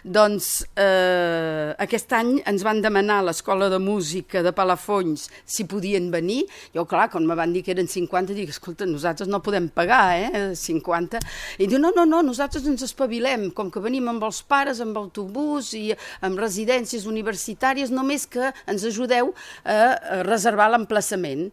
Doncs eh, aquest any ens van demanar a l'Escola de Música de Palafolls si podien venir. Jo, clar, quan me van dir que eren 50, dic, escolta, nosaltres no podem pagar, eh, 50. I diu, no, no, no, nosaltres ens espavilem, com que venim amb els pares, amb autobús i amb residències universitàries, només que ens ajudeu a reservar l'emplaçament.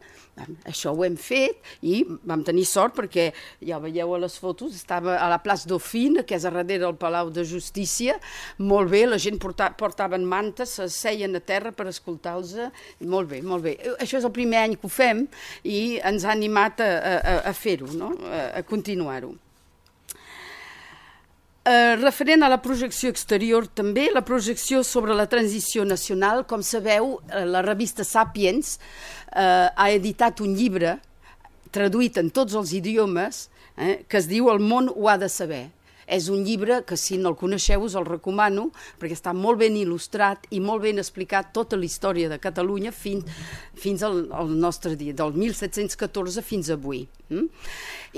Això ho hem fet i vam tenir sort perquè, ja veieu a les fotos, estava a la plaça Dauphine, que és a darrere del Palau de Justícia, molt bé, la gent porta, portaven mantes, se seien a terra per escoltar-los, molt bé, molt bé. Això és el primer any que ho fem i ens ha animat a, a, a fer-ho, no? a, a continuar-ho. Eh, referent a la projecció exterior també, la projecció sobre la transició nacional, com sabeu, eh, la revista Sapiens eh, ha editat un llibre traduït en tots els idiomes eh, que es diu El món ho ha de saber. És un llibre que, si no el coneixeu, us el recomano, perquè està molt ben il·lustrat i molt ben explicat tota la història de Catalunya fins, fins al, al nostre dia, del 1714 fins avui. Mm?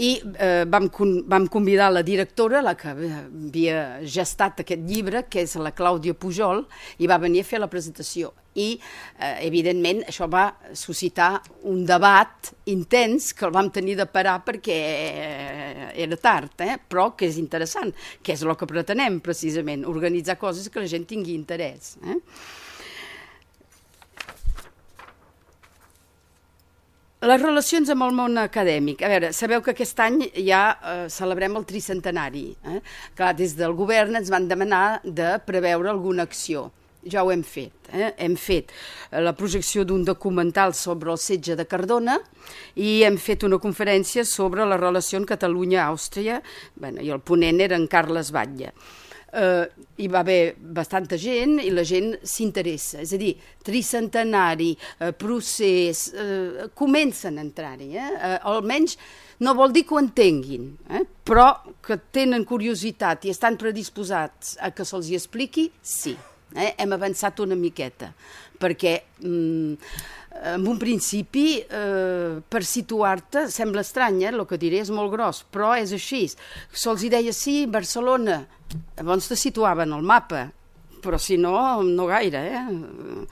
I eh, vam, vam convidar la directora, la que havia gestat aquest llibre, que és la Clàudia Pujol, i va venir a fer la presentació i eh, evidentment això va suscitar un debat intens que el vam tenir de parar perquè eh, era tard, eh? però que és interessant, que és el que pretenem precisament, organitzar coses que la gent tingui interès. Eh? Les relacions amb el món acadèmic. A veure, sabeu que aquest any ja eh, celebrem el tricentenari. Eh? Clar, des del govern ens van demanar de preveure alguna acció ja ho hem fet. Eh? Hem fet eh, la projecció d'un documental sobre el setge de Cardona i hem fet una conferència sobre la relació en Catalunya-Àustria bueno, i el ponent era en Carles Batlle. Eh, hi va haver bastanta gent i la gent s'interessa. És a dir, tricentenari, eh, procés, eh, comencen a entrar-hi. Eh? Eh, almenys no vol dir que ho entenguin, eh? però que tenen curiositat i estan predisposats a que se'ls expliqui, sí eh, hem avançat una miqueta, perquè mm, en un principi, eh, per situar-te, sembla estrany, eh, el que diré és molt gros, però és així. Sols hi deia sí, Barcelona, llavors te situaven al mapa, però si no, no gaire, eh?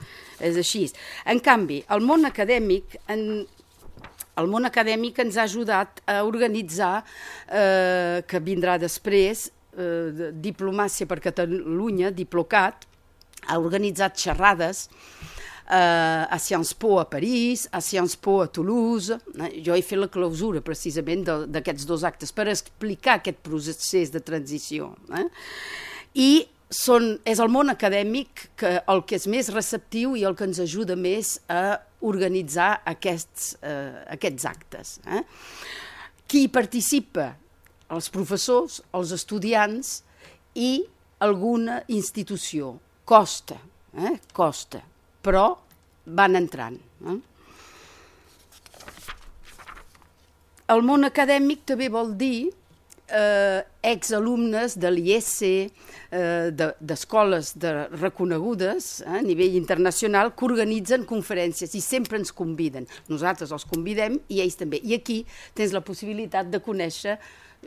és així. En canvi, el món acadèmic en, el món acadèmic ens ha ajudat a organitzar, eh, que vindrà després, eh, Diplomàcia per Catalunya, Diplocat, ha organitzat xerrades eh, a Sciences Po a París, a Sciences Po a Toulouse. Jo he fet la clausura precisament d'aquests dos actes per explicar aquest procés de transició. Eh? I són, és el món acadèmic que el que és més receptiu i el que ens ajuda més a organitzar aquests, eh, aquests actes. Eh? Qui participa? Els professors, els estudiants i alguna institució Costa, eh? costa, però van entrant. Eh? El món acadèmic també vol dir eh, exalumnes de l'IEC, eh, d'escoles de, de reconegudes eh, a nivell internacional que organitzen conferències i sempre ens conviden. Nosaltres els convidem i ells també. I aquí tens la possibilitat de conèixer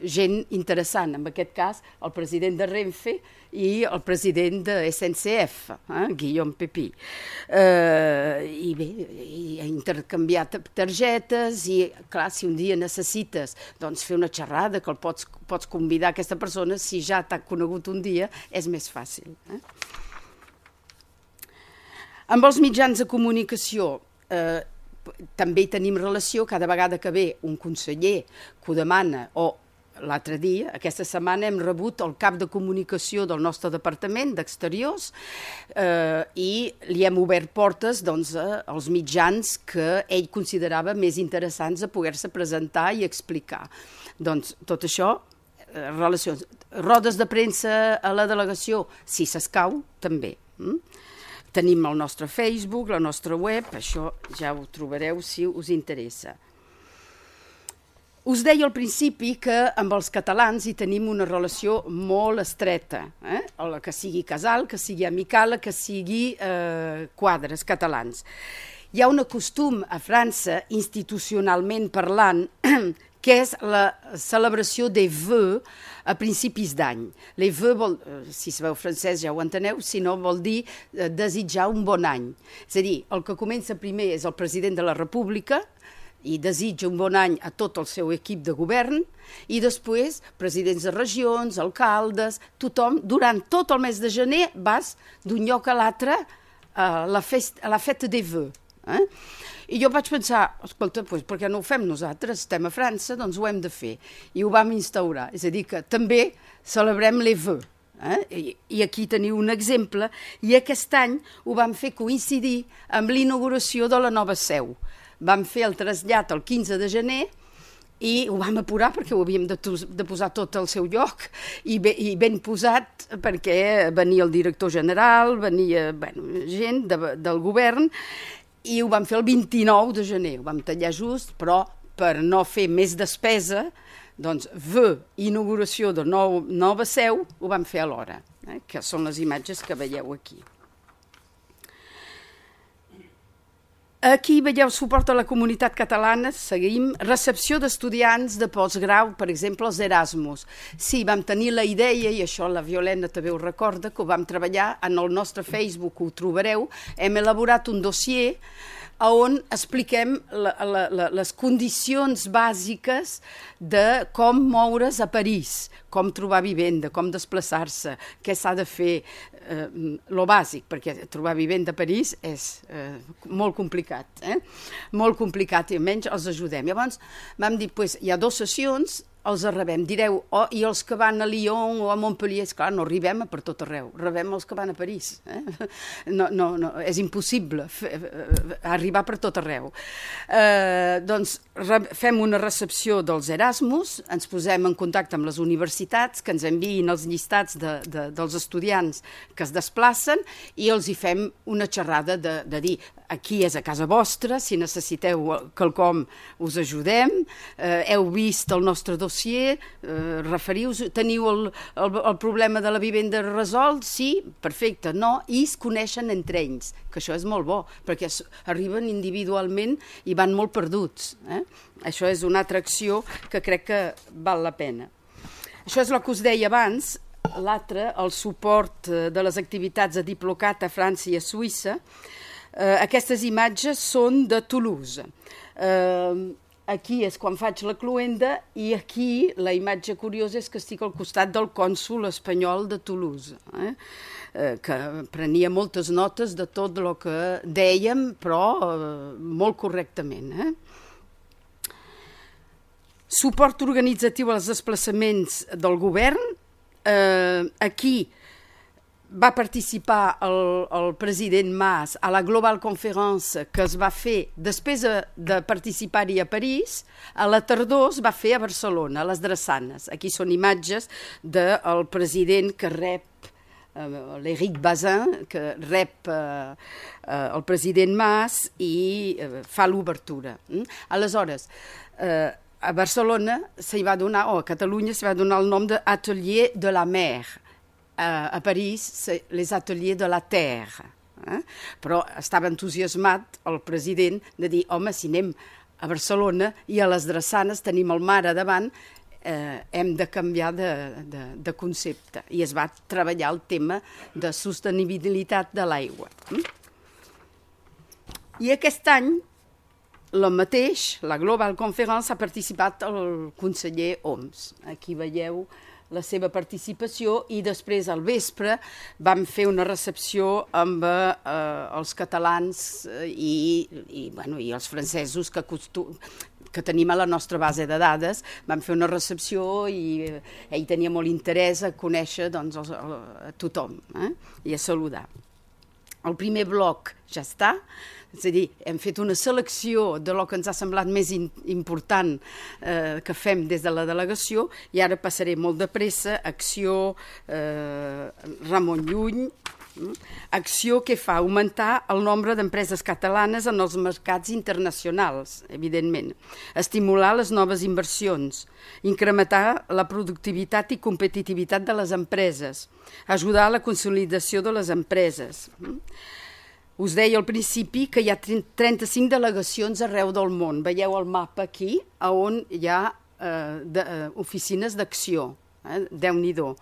gent interessant, en aquest cas el president de Renfe i el president de SNCF, eh, Guillaume Pepí. Eh, I bé, i ha intercanviat targetes i, clar, si un dia necessites doncs, fer una xerrada que el pots, pots convidar aquesta persona, si ja t'ha conegut un dia, és més fàcil. Eh? Amb els mitjans de comunicació, eh, també tenim relació cada vegada que ve un conseller que ho demana o l'altre dia, aquesta setmana, hem rebut el cap de comunicació del nostre departament d'exteriors eh, i li hem obert portes doncs, als mitjans que ell considerava més interessants a poder-se presentar i explicar. Doncs tot això, eh, relacions, rodes de premsa a la delegació, si s'escau, també. Mm? Tenim el nostre Facebook, la nostra web, això ja ho trobareu si us interessa. Us deia al principi que amb els catalans hi tenim una relació molt estreta, eh? que sigui casal, que sigui amical, que sigui eh, quadres catalans. Hi ha un costum a França, institucionalment parlant, que és la celebració des vœux a principis d'any. Les vœux, vol, eh, si sabeu francès ja ho enteneu, si no vol dir eh, desitjar un bon any. És a dir, el que comença primer és el president de la República, i desitja un bon any a tot el seu equip de govern i després presidents de regions, alcaldes, tothom, durant tot el mes de gener vas d'un lloc a l'altre a la, fest, a la festa des vœux. Eh? I jo vaig pensar, escolta, doncs, per què no ho fem nosaltres? Estem a França, doncs ho hem de fer. I ho vam instaurar. És a dir, que també celebrem les vœux. Eh? I, I aquí teniu un exemple. I aquest any ho vam fer coincidir amb l'inauguració de la nova seu vam fer el trasllat el 15 de gener i ho vam apurar perquè ho havíem de, de posar tot al seu lloc i, be, i ben posat perquè venia el director general, venia bueno, gent de, del govern i ho vam fer el 29 de gener, ho vam tallar just, però per no fer més despesa, doncs V, inauguració de nou, nova seu, ho vam fer a l'hora, eh, que són les imatges que veieu aquí. Aquí veieu suport a la comunitat catalana, seguim, recepció d'estudiants de postgrau, per exemple, els Erasmus. Sí, vam tenir la idea, i això la Violena també ho recorda, que ho vam treballar en el nostre Facebook, ho trobareu, hem elaborat un dossier on expliquem la, la, la, les condicions bàsiques de com moure's a París, com trobar vivenda, com desplaçar-se, què s'ha de fer, eh, lo bàsic, perquè trobar vivenda a París és eh, molt complicat, eh? molt complicat i almenys els ajudem. Llavors vam dir, pues, hi ha dues sessions, els rebem. Direu, oh, i els que van a Lyon o a Montpellier, és clar, no arribem a per tot arreu, rebem els que van a París. Eh? No, no, no, és impossible fer, eh, arribar per tot arreu. Eh, doncs fem una recepció dels Erasmus, ens posem en contacte amb les universitats que ens enviïn els llistats de, de, dels estudiants que es desplacen i els hi fem una xerrada de, de dir aquí és a casa vostra, si necessiteu quelcom us ajudem, eh, heu vist el nostre dossier, eh, referiu teniu el, el, el problema de la vivenda resolt? Sí, perfecte, no, i es coneixen entre ells, que això és molt bo, perquè arriben individualment i van molt perduts. Eh? Això és una altra acció que crec que val la pena. Això és el que us deia abans, l'altre, el suport eh, de les activitats a Diplocat a França i a Suïssa, Eh, aquestes imatges són de Toulouse. Eh, aquí és quan faig la cluenda i aquí la imatge curiosa és que estic al costat del cònsul espanyol de Toulouse, eh? Eh, que prenia moltes notes de tot el que dèiem, però eh, molt correctament. Eh? Suport organitzatiu als desplaçaments del govern. Eh, aquí va participar el, el president Mas a la Global Conference que es va fer després de, de participar-hi a París, a la tardor es va fer a Barcelona, a les Drassanes. Aquí són imatges del president que rep eh, l'Éric Bazin, que rep eh, eh, el president Mas i eh, fa l'obertura. Mm? Aleshores, eh, a Barcelona s'hi va donar, o a Catalunya s'hi va donar el nom d'Atelier de la Mer, a, París les ateliers de la terre. Eh? Però estava entusiasmat el president de dir, home, si anem a Barcelona i a les Drassanes tenim el mar a davant, eh, hem de canviar de, de, de concepte. I es va treballar el tema de sostenibilitat de l'aigua. Mm? I aquest any, el mateix, la Global Conference, ha participat el conseller Oms. Aquí veieu la seva participació i després al vespre vam fer una recepció amb eh, els catalans eh, i, i, bueno, i els francesos que costum, que tenim a la nostra base de dades. Vam fer una recepció i eh, ell tenia molt interès a conèixer doncs, a, tothom eh? i a saludar. El primer bloc ja està, és a dir, hem fet una selecció de lo que ens ha semblat més in, important eh, que fem des de la delegació i ara passaré molt de pressa, Acció, eh, Ramon Lluny, acció que fa augmentar el nombre d'empreses catalanes en els mercats internacionals, evidentment, estimular les noves inversions, incrementar la productivitat i competitivitat de les empreses, ajudar a la consolidació de les empreses. Mm. Us deia al principi que hi ha 35 delegacions arreu del món. Veieu el mapa aquí, on hi ha eh, de, eh, oficines d'acció. Eh? Déu-n'hi-do.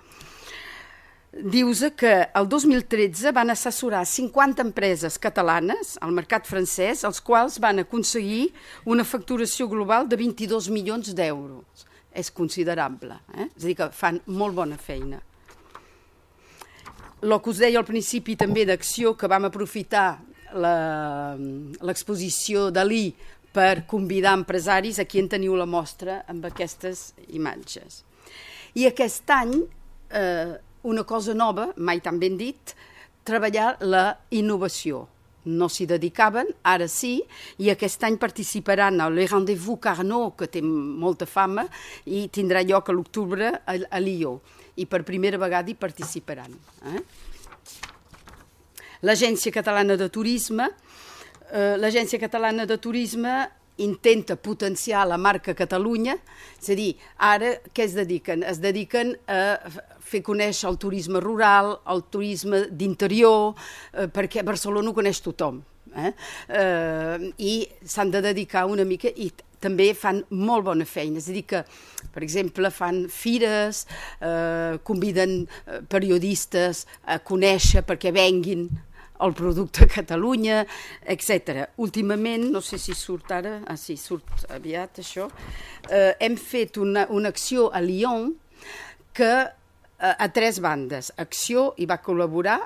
Dius que el 2013 van assessorar 50 empreses catalanes al mercat francès, els quals van aconseguir una facturació global de 22 milions d'euros. És considerable, eh? és a dir, que fan molt bona feina el que us deia al principi també d'acció, que vam aprofitar l'exposició d'Alí per convidar empresaris, aquí en teniu la mostra amb aquestes imatges. I aquest any, eh, una cosa nova, mai tan ben dit, treballar la innovació. No s'hi dedicaven, ara sí, i aquest any participaran al Le Rendez-vous Carnot, que té molta fama, i tindrà lloc a l'octubre a, a Lió i per primera vegada hi participaran. Eh? L'Agència Catalana de Turisme, eh, l'Agència Catalana de Turisme intenta potenciar la marca Catalunya, és a dir, ara què es dediquen? Es dediquen a fer conèixer el turisme rural, el turisme d'interior, eh, perquè Barcelona ho coneix tothom. Eh? Eh, I s'han de dedicar una mica, i també fan molt bona feina. És a dir que, per exemple, fan fires, eh, conviden eh, periodistes a conèixer perquè venguin el producte a Catalunya, etc. Últimament, no sé si surt ara, ah sí, surt aviat això, eh, hem fet una, una acció a Lyon que eh, a tres bandes. Acció hi va col·laborar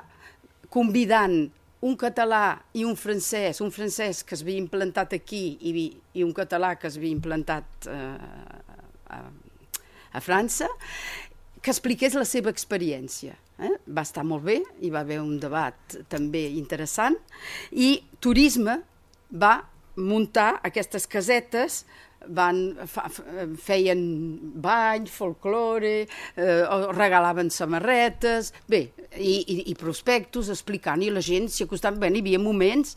convidant un català i un francès, un francès que es havia implantat aquí i, i un català que es havia implantat eh, a, a França, que expliqués la seva experiència. Eh? Va estar molt bé, hi va haver un debat també interessant, i Turisme va muntar aquestes casetes van, fa, feien ball, folklore, eh, regalaven samarretes, bé, i, i, i prospectos explicant, i la gent s'hi acostava. Bé, hi havia moments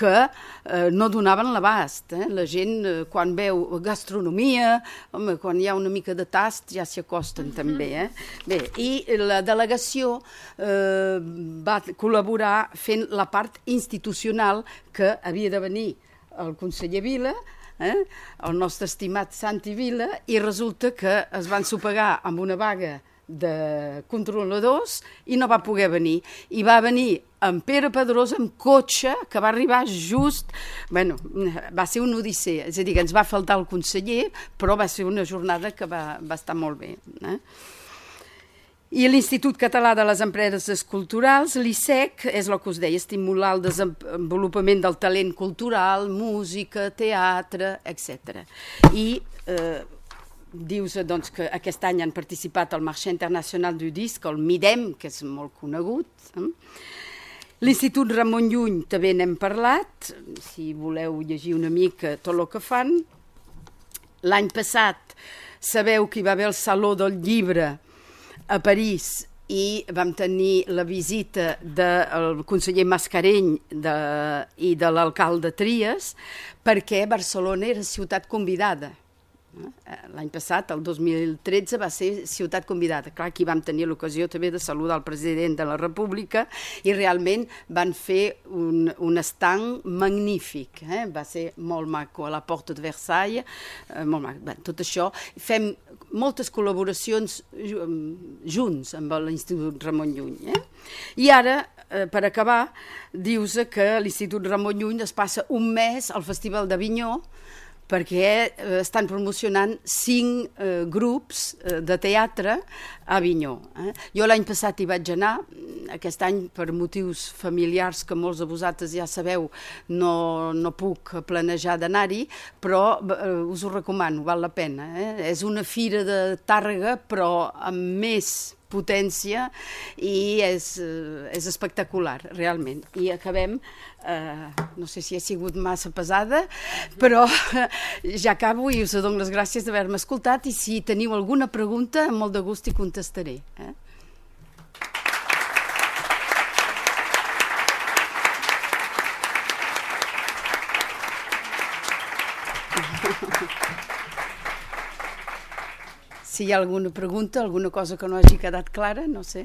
que eh, no donaven l'abast. Eh? La gent, eh, quan veu gastronomia, home, quan hi ha una mica de tast, ja s'hi acosten uh -huh. també. Eh? Bé, i la delegació eh, va col·laborar fent la part institucional que havia de venir el conseller Vila, eh? el nostre estimat Santi Vila, i resulta que es van sopegar amb una vaga de controladors i no va poder venir. I va venir en Pere Pedrós amb cotxe, que va arribar just... bueno, va ser un odissea, és a dir, que ens va faltar el conseller, però va ser una jornada que va, va estar molt bé. Eh? I l'Institut Català de les Empreses Culturals, l'ISEC, és el que us deia, estimular el desenvolupament del talent cultural, música, teatre, etc. I eh, dius doncs, que aquest any han participat al Marché Internacional du Disc, el MIDEM, que és molt conegut. Eh? L'Institut Ramon Llull també n'hem parlat, si voleu llegir una mica tot el que fan. L'any passat sabeu que hi va haver el Saló del Llibre, a París i vam tenir la visita del conseller Mascarell de, i de l'alcalde Trias perquè Barcelona era ciutat convidada. Eh, l'any passat, el 2013, va ser ciutat convidada. Clar, aquí vam tenir l'ocasió també de saludar el president de la República i realment van fer un, un estanc magnífic. Eh? Va ser molt maco a la Porta de Versailles, eh, molt maco. Bé, tot això. Fem moltes col·laboracions junts amb l'Institut Ramon Llull. Eh? I ara, eh, per acabar, dius que l'Institut Ramon Llull es passa un mes al Festival d'Avinyó perquè eh, estan promocionant cinc eh, grups eh, de teatre a Avinyó. Eh? Jo l'any passat hi vaig anar, aquest any per motius familiars que molts de vosaltres ja sabeu no, no puc planejar d'anar-hi, però eh, us ho recomano, val la pena. Eh? És una fira de Tàrrega però amb més potència i és, eh, és espectacular, realment. I acabem, eh, no sé si ha sigut massa pesada, però ja acabo i us dono les gràcies d'haver-me escoltat i si teniu alguna pregunta, amb molt de gust hi contestaré. Eh? Si hi ha alguna pregunta, alguna cosa que no hagi quedat clara, no sé.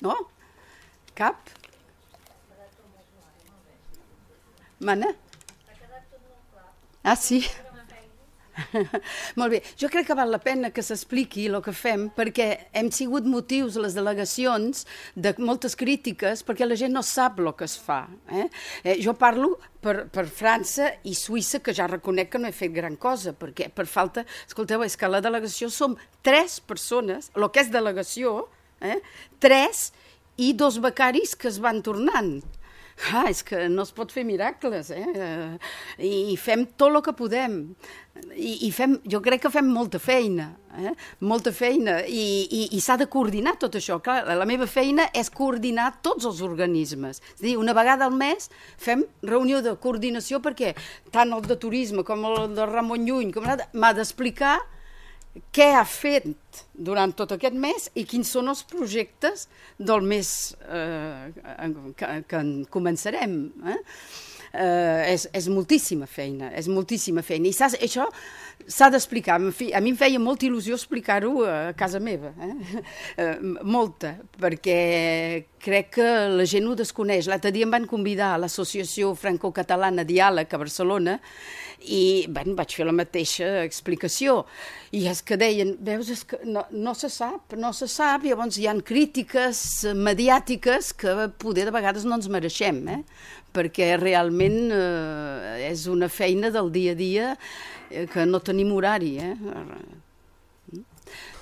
No? Cap? Mana? Ah, sí? Molt bé. Jo crec que val la pena que s'expliqui el que fem perquè hem sigut motius les delegacions de moltes crítiques perquè la gent no sap el que es fa. Eh? Eh, jo parlo per, per França i Suïssa, que ja reconec que no he fet gran cosa, perquè per falta... Escolteu, és que la delegació som tres persones, el que és delegació, eh? tres i dos becaris que es van tornant. Ah, és que no es pot fer miracles, eh? I, i fem tot el que podem. I, i fem, jo crec que fem molta feina, eh? molta feina, i, i, i s'ha de coordinar tot això. Clar, la meva feina és coordinar tots els organismes. És dir, una vegada al mes fem reunió de coordinació perquè tant el de turisme com el de Ramon Llull m'ha d'explicar què ha fet durant tot aquest mes i quins són els projectes del mes eh, que, que en començarem. Eh? Eh, és, és moltíssima feina, és moltíssima feina. I això s'ha d'explicar. A mi em feia molta il·lusió explicar-ho a casa meva, eh? eh? molta, perquè crec que la gent ho desconeix. L'altre dia em van convidar a l'Associació Franco-Catalana Diàleg a Barcelona i ben, vaig fer la mateixa explicació. I és que deien, veus, és que no, no se sap, no se sap, llavors hi han crítiques mediàtiques que poder de vegades no ens mereixem, eh? perquè realment eh, és una feina del dia a dia que no tenim horari. Eh?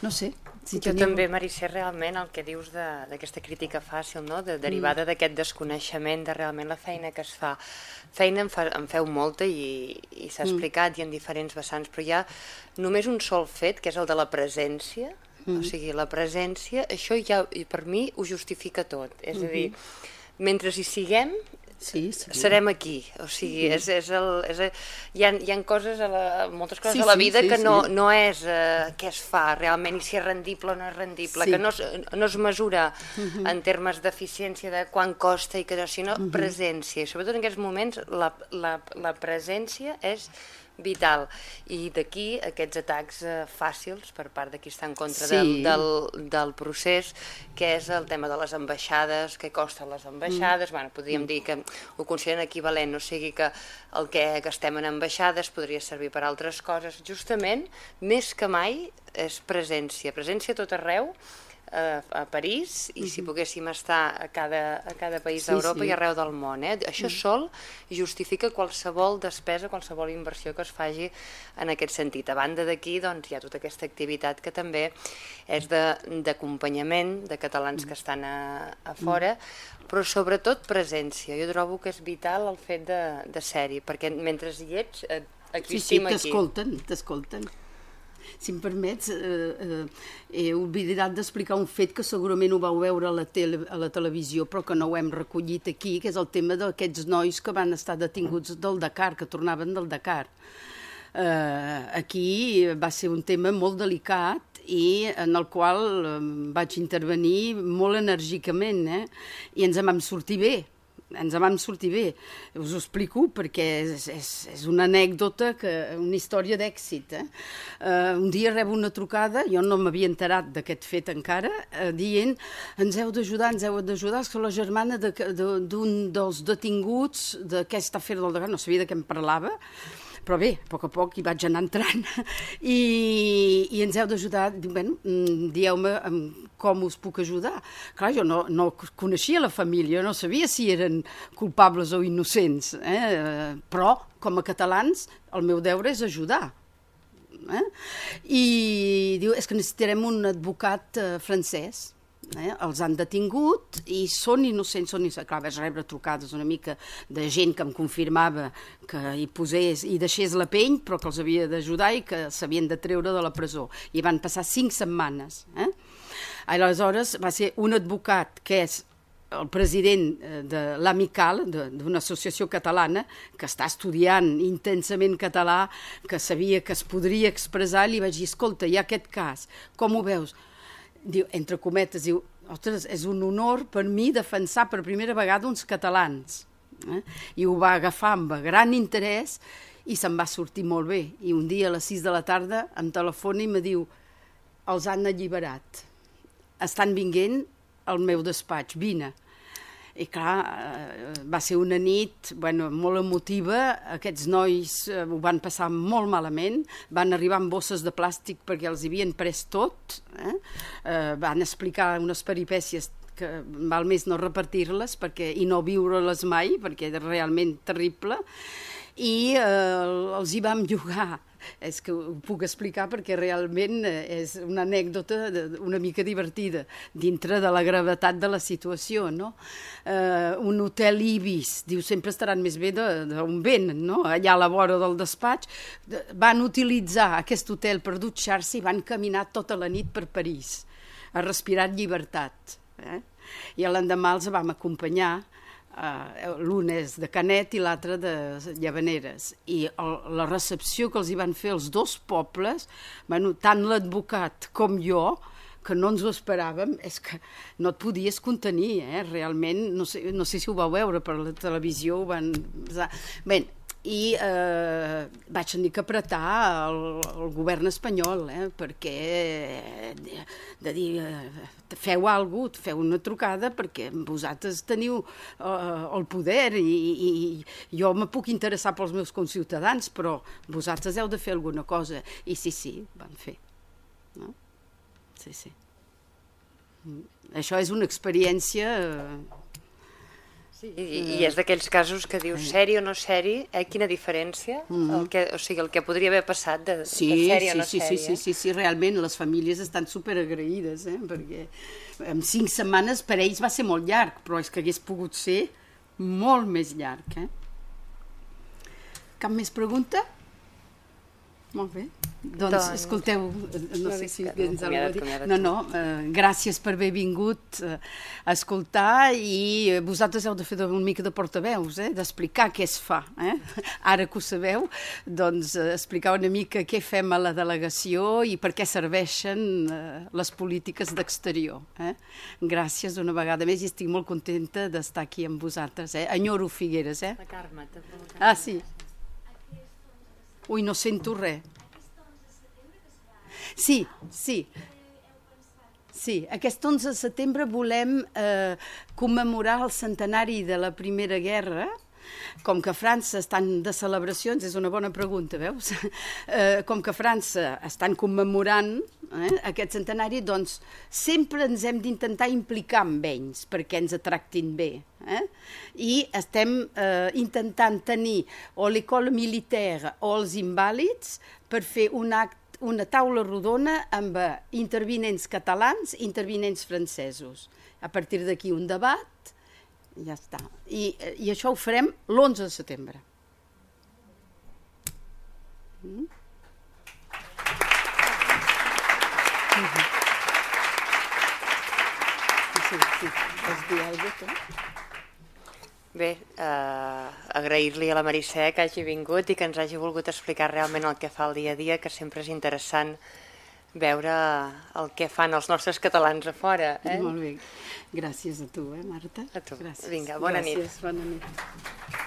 No sé. Si jo teniu... també, Maricé, realment el que dius d'aquesta crítica fàcil, no? de, derivada mm. d'aquest desconeixement de realment la feina que es fa. Feina en, fa, en feu molta i, i s'ha mm. explicat i en diferents vessants, però hi ha només un sol fet, que és el de la presència, mm. o sigui, la presència, això ja per mi ho justifica tot. És mm -hmm. a dir, mm-hmm. mentre hi siguem sí, sí. serem aquí. O sigui, és, és el, és, hi, ha, hi ha coses, a la, moltes coses sí, a la vida sí, sí, que no, sí. no és uh, què es fa realment i si és rendible o no és rendible, sí. que no es, no es mesura uh -huh. en termes d'eficiència de quan costa i que sinó uh -huh. presència. Sobretot en aquests moments la, la, la presència és vital. I d'aquí aquests atacs eh, fàcils per part de qui està en contra sí. del, del, del procés, que és el tema de les ambaixades, que costen les ambaixades, mm. bueno, podríem mm. dir que ho consideren equivalent, o sigui que el que gastem en ambaixades podria servir per altres coses. Justament, més que mai, és presència, presència tot arreu, a, a París i uh -huh. si mhm. poguéssim estar a cada, a cada país sí, d'Europa sí. i arreu del món. Eh? Això mhm. -huh. sol justifica qualsevol despesa, qualsevol inversió que es faci en aquest sentit. A banda d'aquí doncs, hi ha tota aquesta activitat que també és d'acompanyament de, de catalans uh -huh. que estan a, a fora, uh -huh. però sobretot presència. Jo trobo que és vital el fet de, de ser-hi, perquè mentre hi ets, aquí sí, sí, t'escolten, t'escolten. Si em permets, eh, eh, he oblidat d'explicar un fet que segurament ho vau veure a la, tele, a la televisió, però que no ho hem recollit aquí, que és el tema d'aquests nois que van estar detinguts del Dakar, que tornaven del Dakar. Eh, aquí va ser un tema molt delicat i en el qual eh, vaig intervenir molt enèrgicament eh? i ens en vam sortir bé ens en vam sortir bé. Us ho explico perquè és, és, és una anècdota, que, una història d'èxit. Eh? Uh, un dia rebo una trucada, jo no m'havia enterat d'aquest fet encara, uh, dient ens heu d'ajudar, ens heu d'ajudar, que la germana d'un de, de, dels detinguts d'aquest afer del Degar, no sabia de què em parlava, però bé, a poc a poc hi vaig anar entrant i, i ens heu d'ajudar, bueno, mm, dieu-me com us puc ajudar. Clar, jo no, no coneixia la família, no sabia si eren culpables o innocents, eh? però com a catalans el meu deure és ajudar. Eh? I diu, és que necessitarem un advocat eh, francès eh? els han detingut i són innocents, són innocents. Clar, vaig rebre trucades una mica de gent que em confirmava que hi posés i deixés la pell, però que els havia d'ajudar i que s'havien de treure de la presó. I van passar cinc setmanes. Eh? Aleshores va ser un advocat que és el president eh, de l'Amical, d'una associació catalana, que està estudiant intensament català, que sabia que es podria expressar, li vaig dir, escolta, hi ha aquest cas, com ho veus? Diu, entre cometes, diu, ostres, és un honor per mi defensar per primera vegada uns catalans. Eh? I ho va agafar amb gran interès i se'n va sortir molt bé. I un dia a les 6 de la tarda em telefona i me diu els han alliberat. Estan vinguent al meu despatx, vine. I clar, eh, va ser una nit bueno, molt emotiva, aquests nois eh, ho van passar molt malament, van arribar amb bosses de plàstic perquè els havien pres tot, eh? Eh, van explicar unes peripècies que val més no repartir-les perquè i no viure-les mai, perquè era realment terrible, i eh, els hi vam llogar és que ho puc explicar perquè realment eh, és una anècdota una mica divertida dintre de la gravetat de la situació, no? Eh, un hotel Ibis, diu, sempre estaran més bé d'on venen, no? Allà a la vora del despatx, van utilitzar aquest hotel per dutxar-se i van caminar tota la nit per París, a respirar llibertat. Eh? I l'endemà els vam acompanyar eh, l'un és de Canet i l'altre de Llavaneres. I el, la recepció que els hi van fer els dos pobles, bueno, tant l'advocat com jo, que no ens ho esperàvem, és que no et podies contenir, eh? realment, no sé, no sé si ho vau veure per la televisió, ho van... Bé, i eh, vaig tenir que apretar el, el govern espanyol eh, perquè de, de dir eh, feu alguna cosa, feu una trucada perquè vosaltres teniu eh, el poder i, i, i jo me puc interessar pels meus conciutadans però vosaltres heu de fer alguna cosa i sí, sí, van fer no? sí, sí mm. això és una experiència eh, Sí, i, i és d'aquells casos que dius sèrie o no sèrie, eh? quina diferència? Mm. El que, o sigui, el que podria haver passat de, sí, de sèrie sí, o no sí, sèrie. Sí, sí, sí, sí, realment les famílies estan superagraïdes, eh? perquè en cinc setmanes per ells va ser molt llarg, però és que hagués pogut ser molt més llarg. Eh? Cap més pregunta? Molt bé. Doncs, doncs escolteu, no, sé si no, tens alguna cosa a dir. No, no, eh, gràcies per haver vingut eh, a escoltar i vosaltres heu de fer una mica de portaveus, eh, d'explicar què es fa. Eh? Ara que ho sabeu, doncs eh, explicar una mica què fem a la delegació i per què serveixen eh, les polítiques d'exterior. Eh? Gràcies una vegada més i estic molt contenta d'estar aquí amb vosaltres. Eh? Enyoro Figueres. Eh? La Carme. Ah, sí. Ui, no sento res. Sí, sí. Sí, aquest 11 de setembre volem eh, commemorar el centenari de la Primera Guerra, com que França estan de celebracions, és una bona pregunta, veus? Eh, com que França estan commemorant eh, aquest centenari, doncs sempre ens hem d'intentar implicar amb ells perquè ens tractin bé. Eh? I estem eh, intentant tenir o l'école militaire o els invàlids per fer un acte una taula rodona amb eh, intervinents catalans i intervinents francesos. A partir d'aquí un debat, ja està. I, i això ho farem l'11 de setembre. Mm? Sí, Bé, eh, agrair-li a la Mericè que hagi vingut i que ens hagi volgut explicar realment el que fa el dia a dia, que sempre és interessant veure el que fan els nostres catalans a fora. Eh? Molt bé. Gràcies a tu, eh, Marta? A tu. Gràcies. Vinga, bona Gràcies, nit. Bona nit.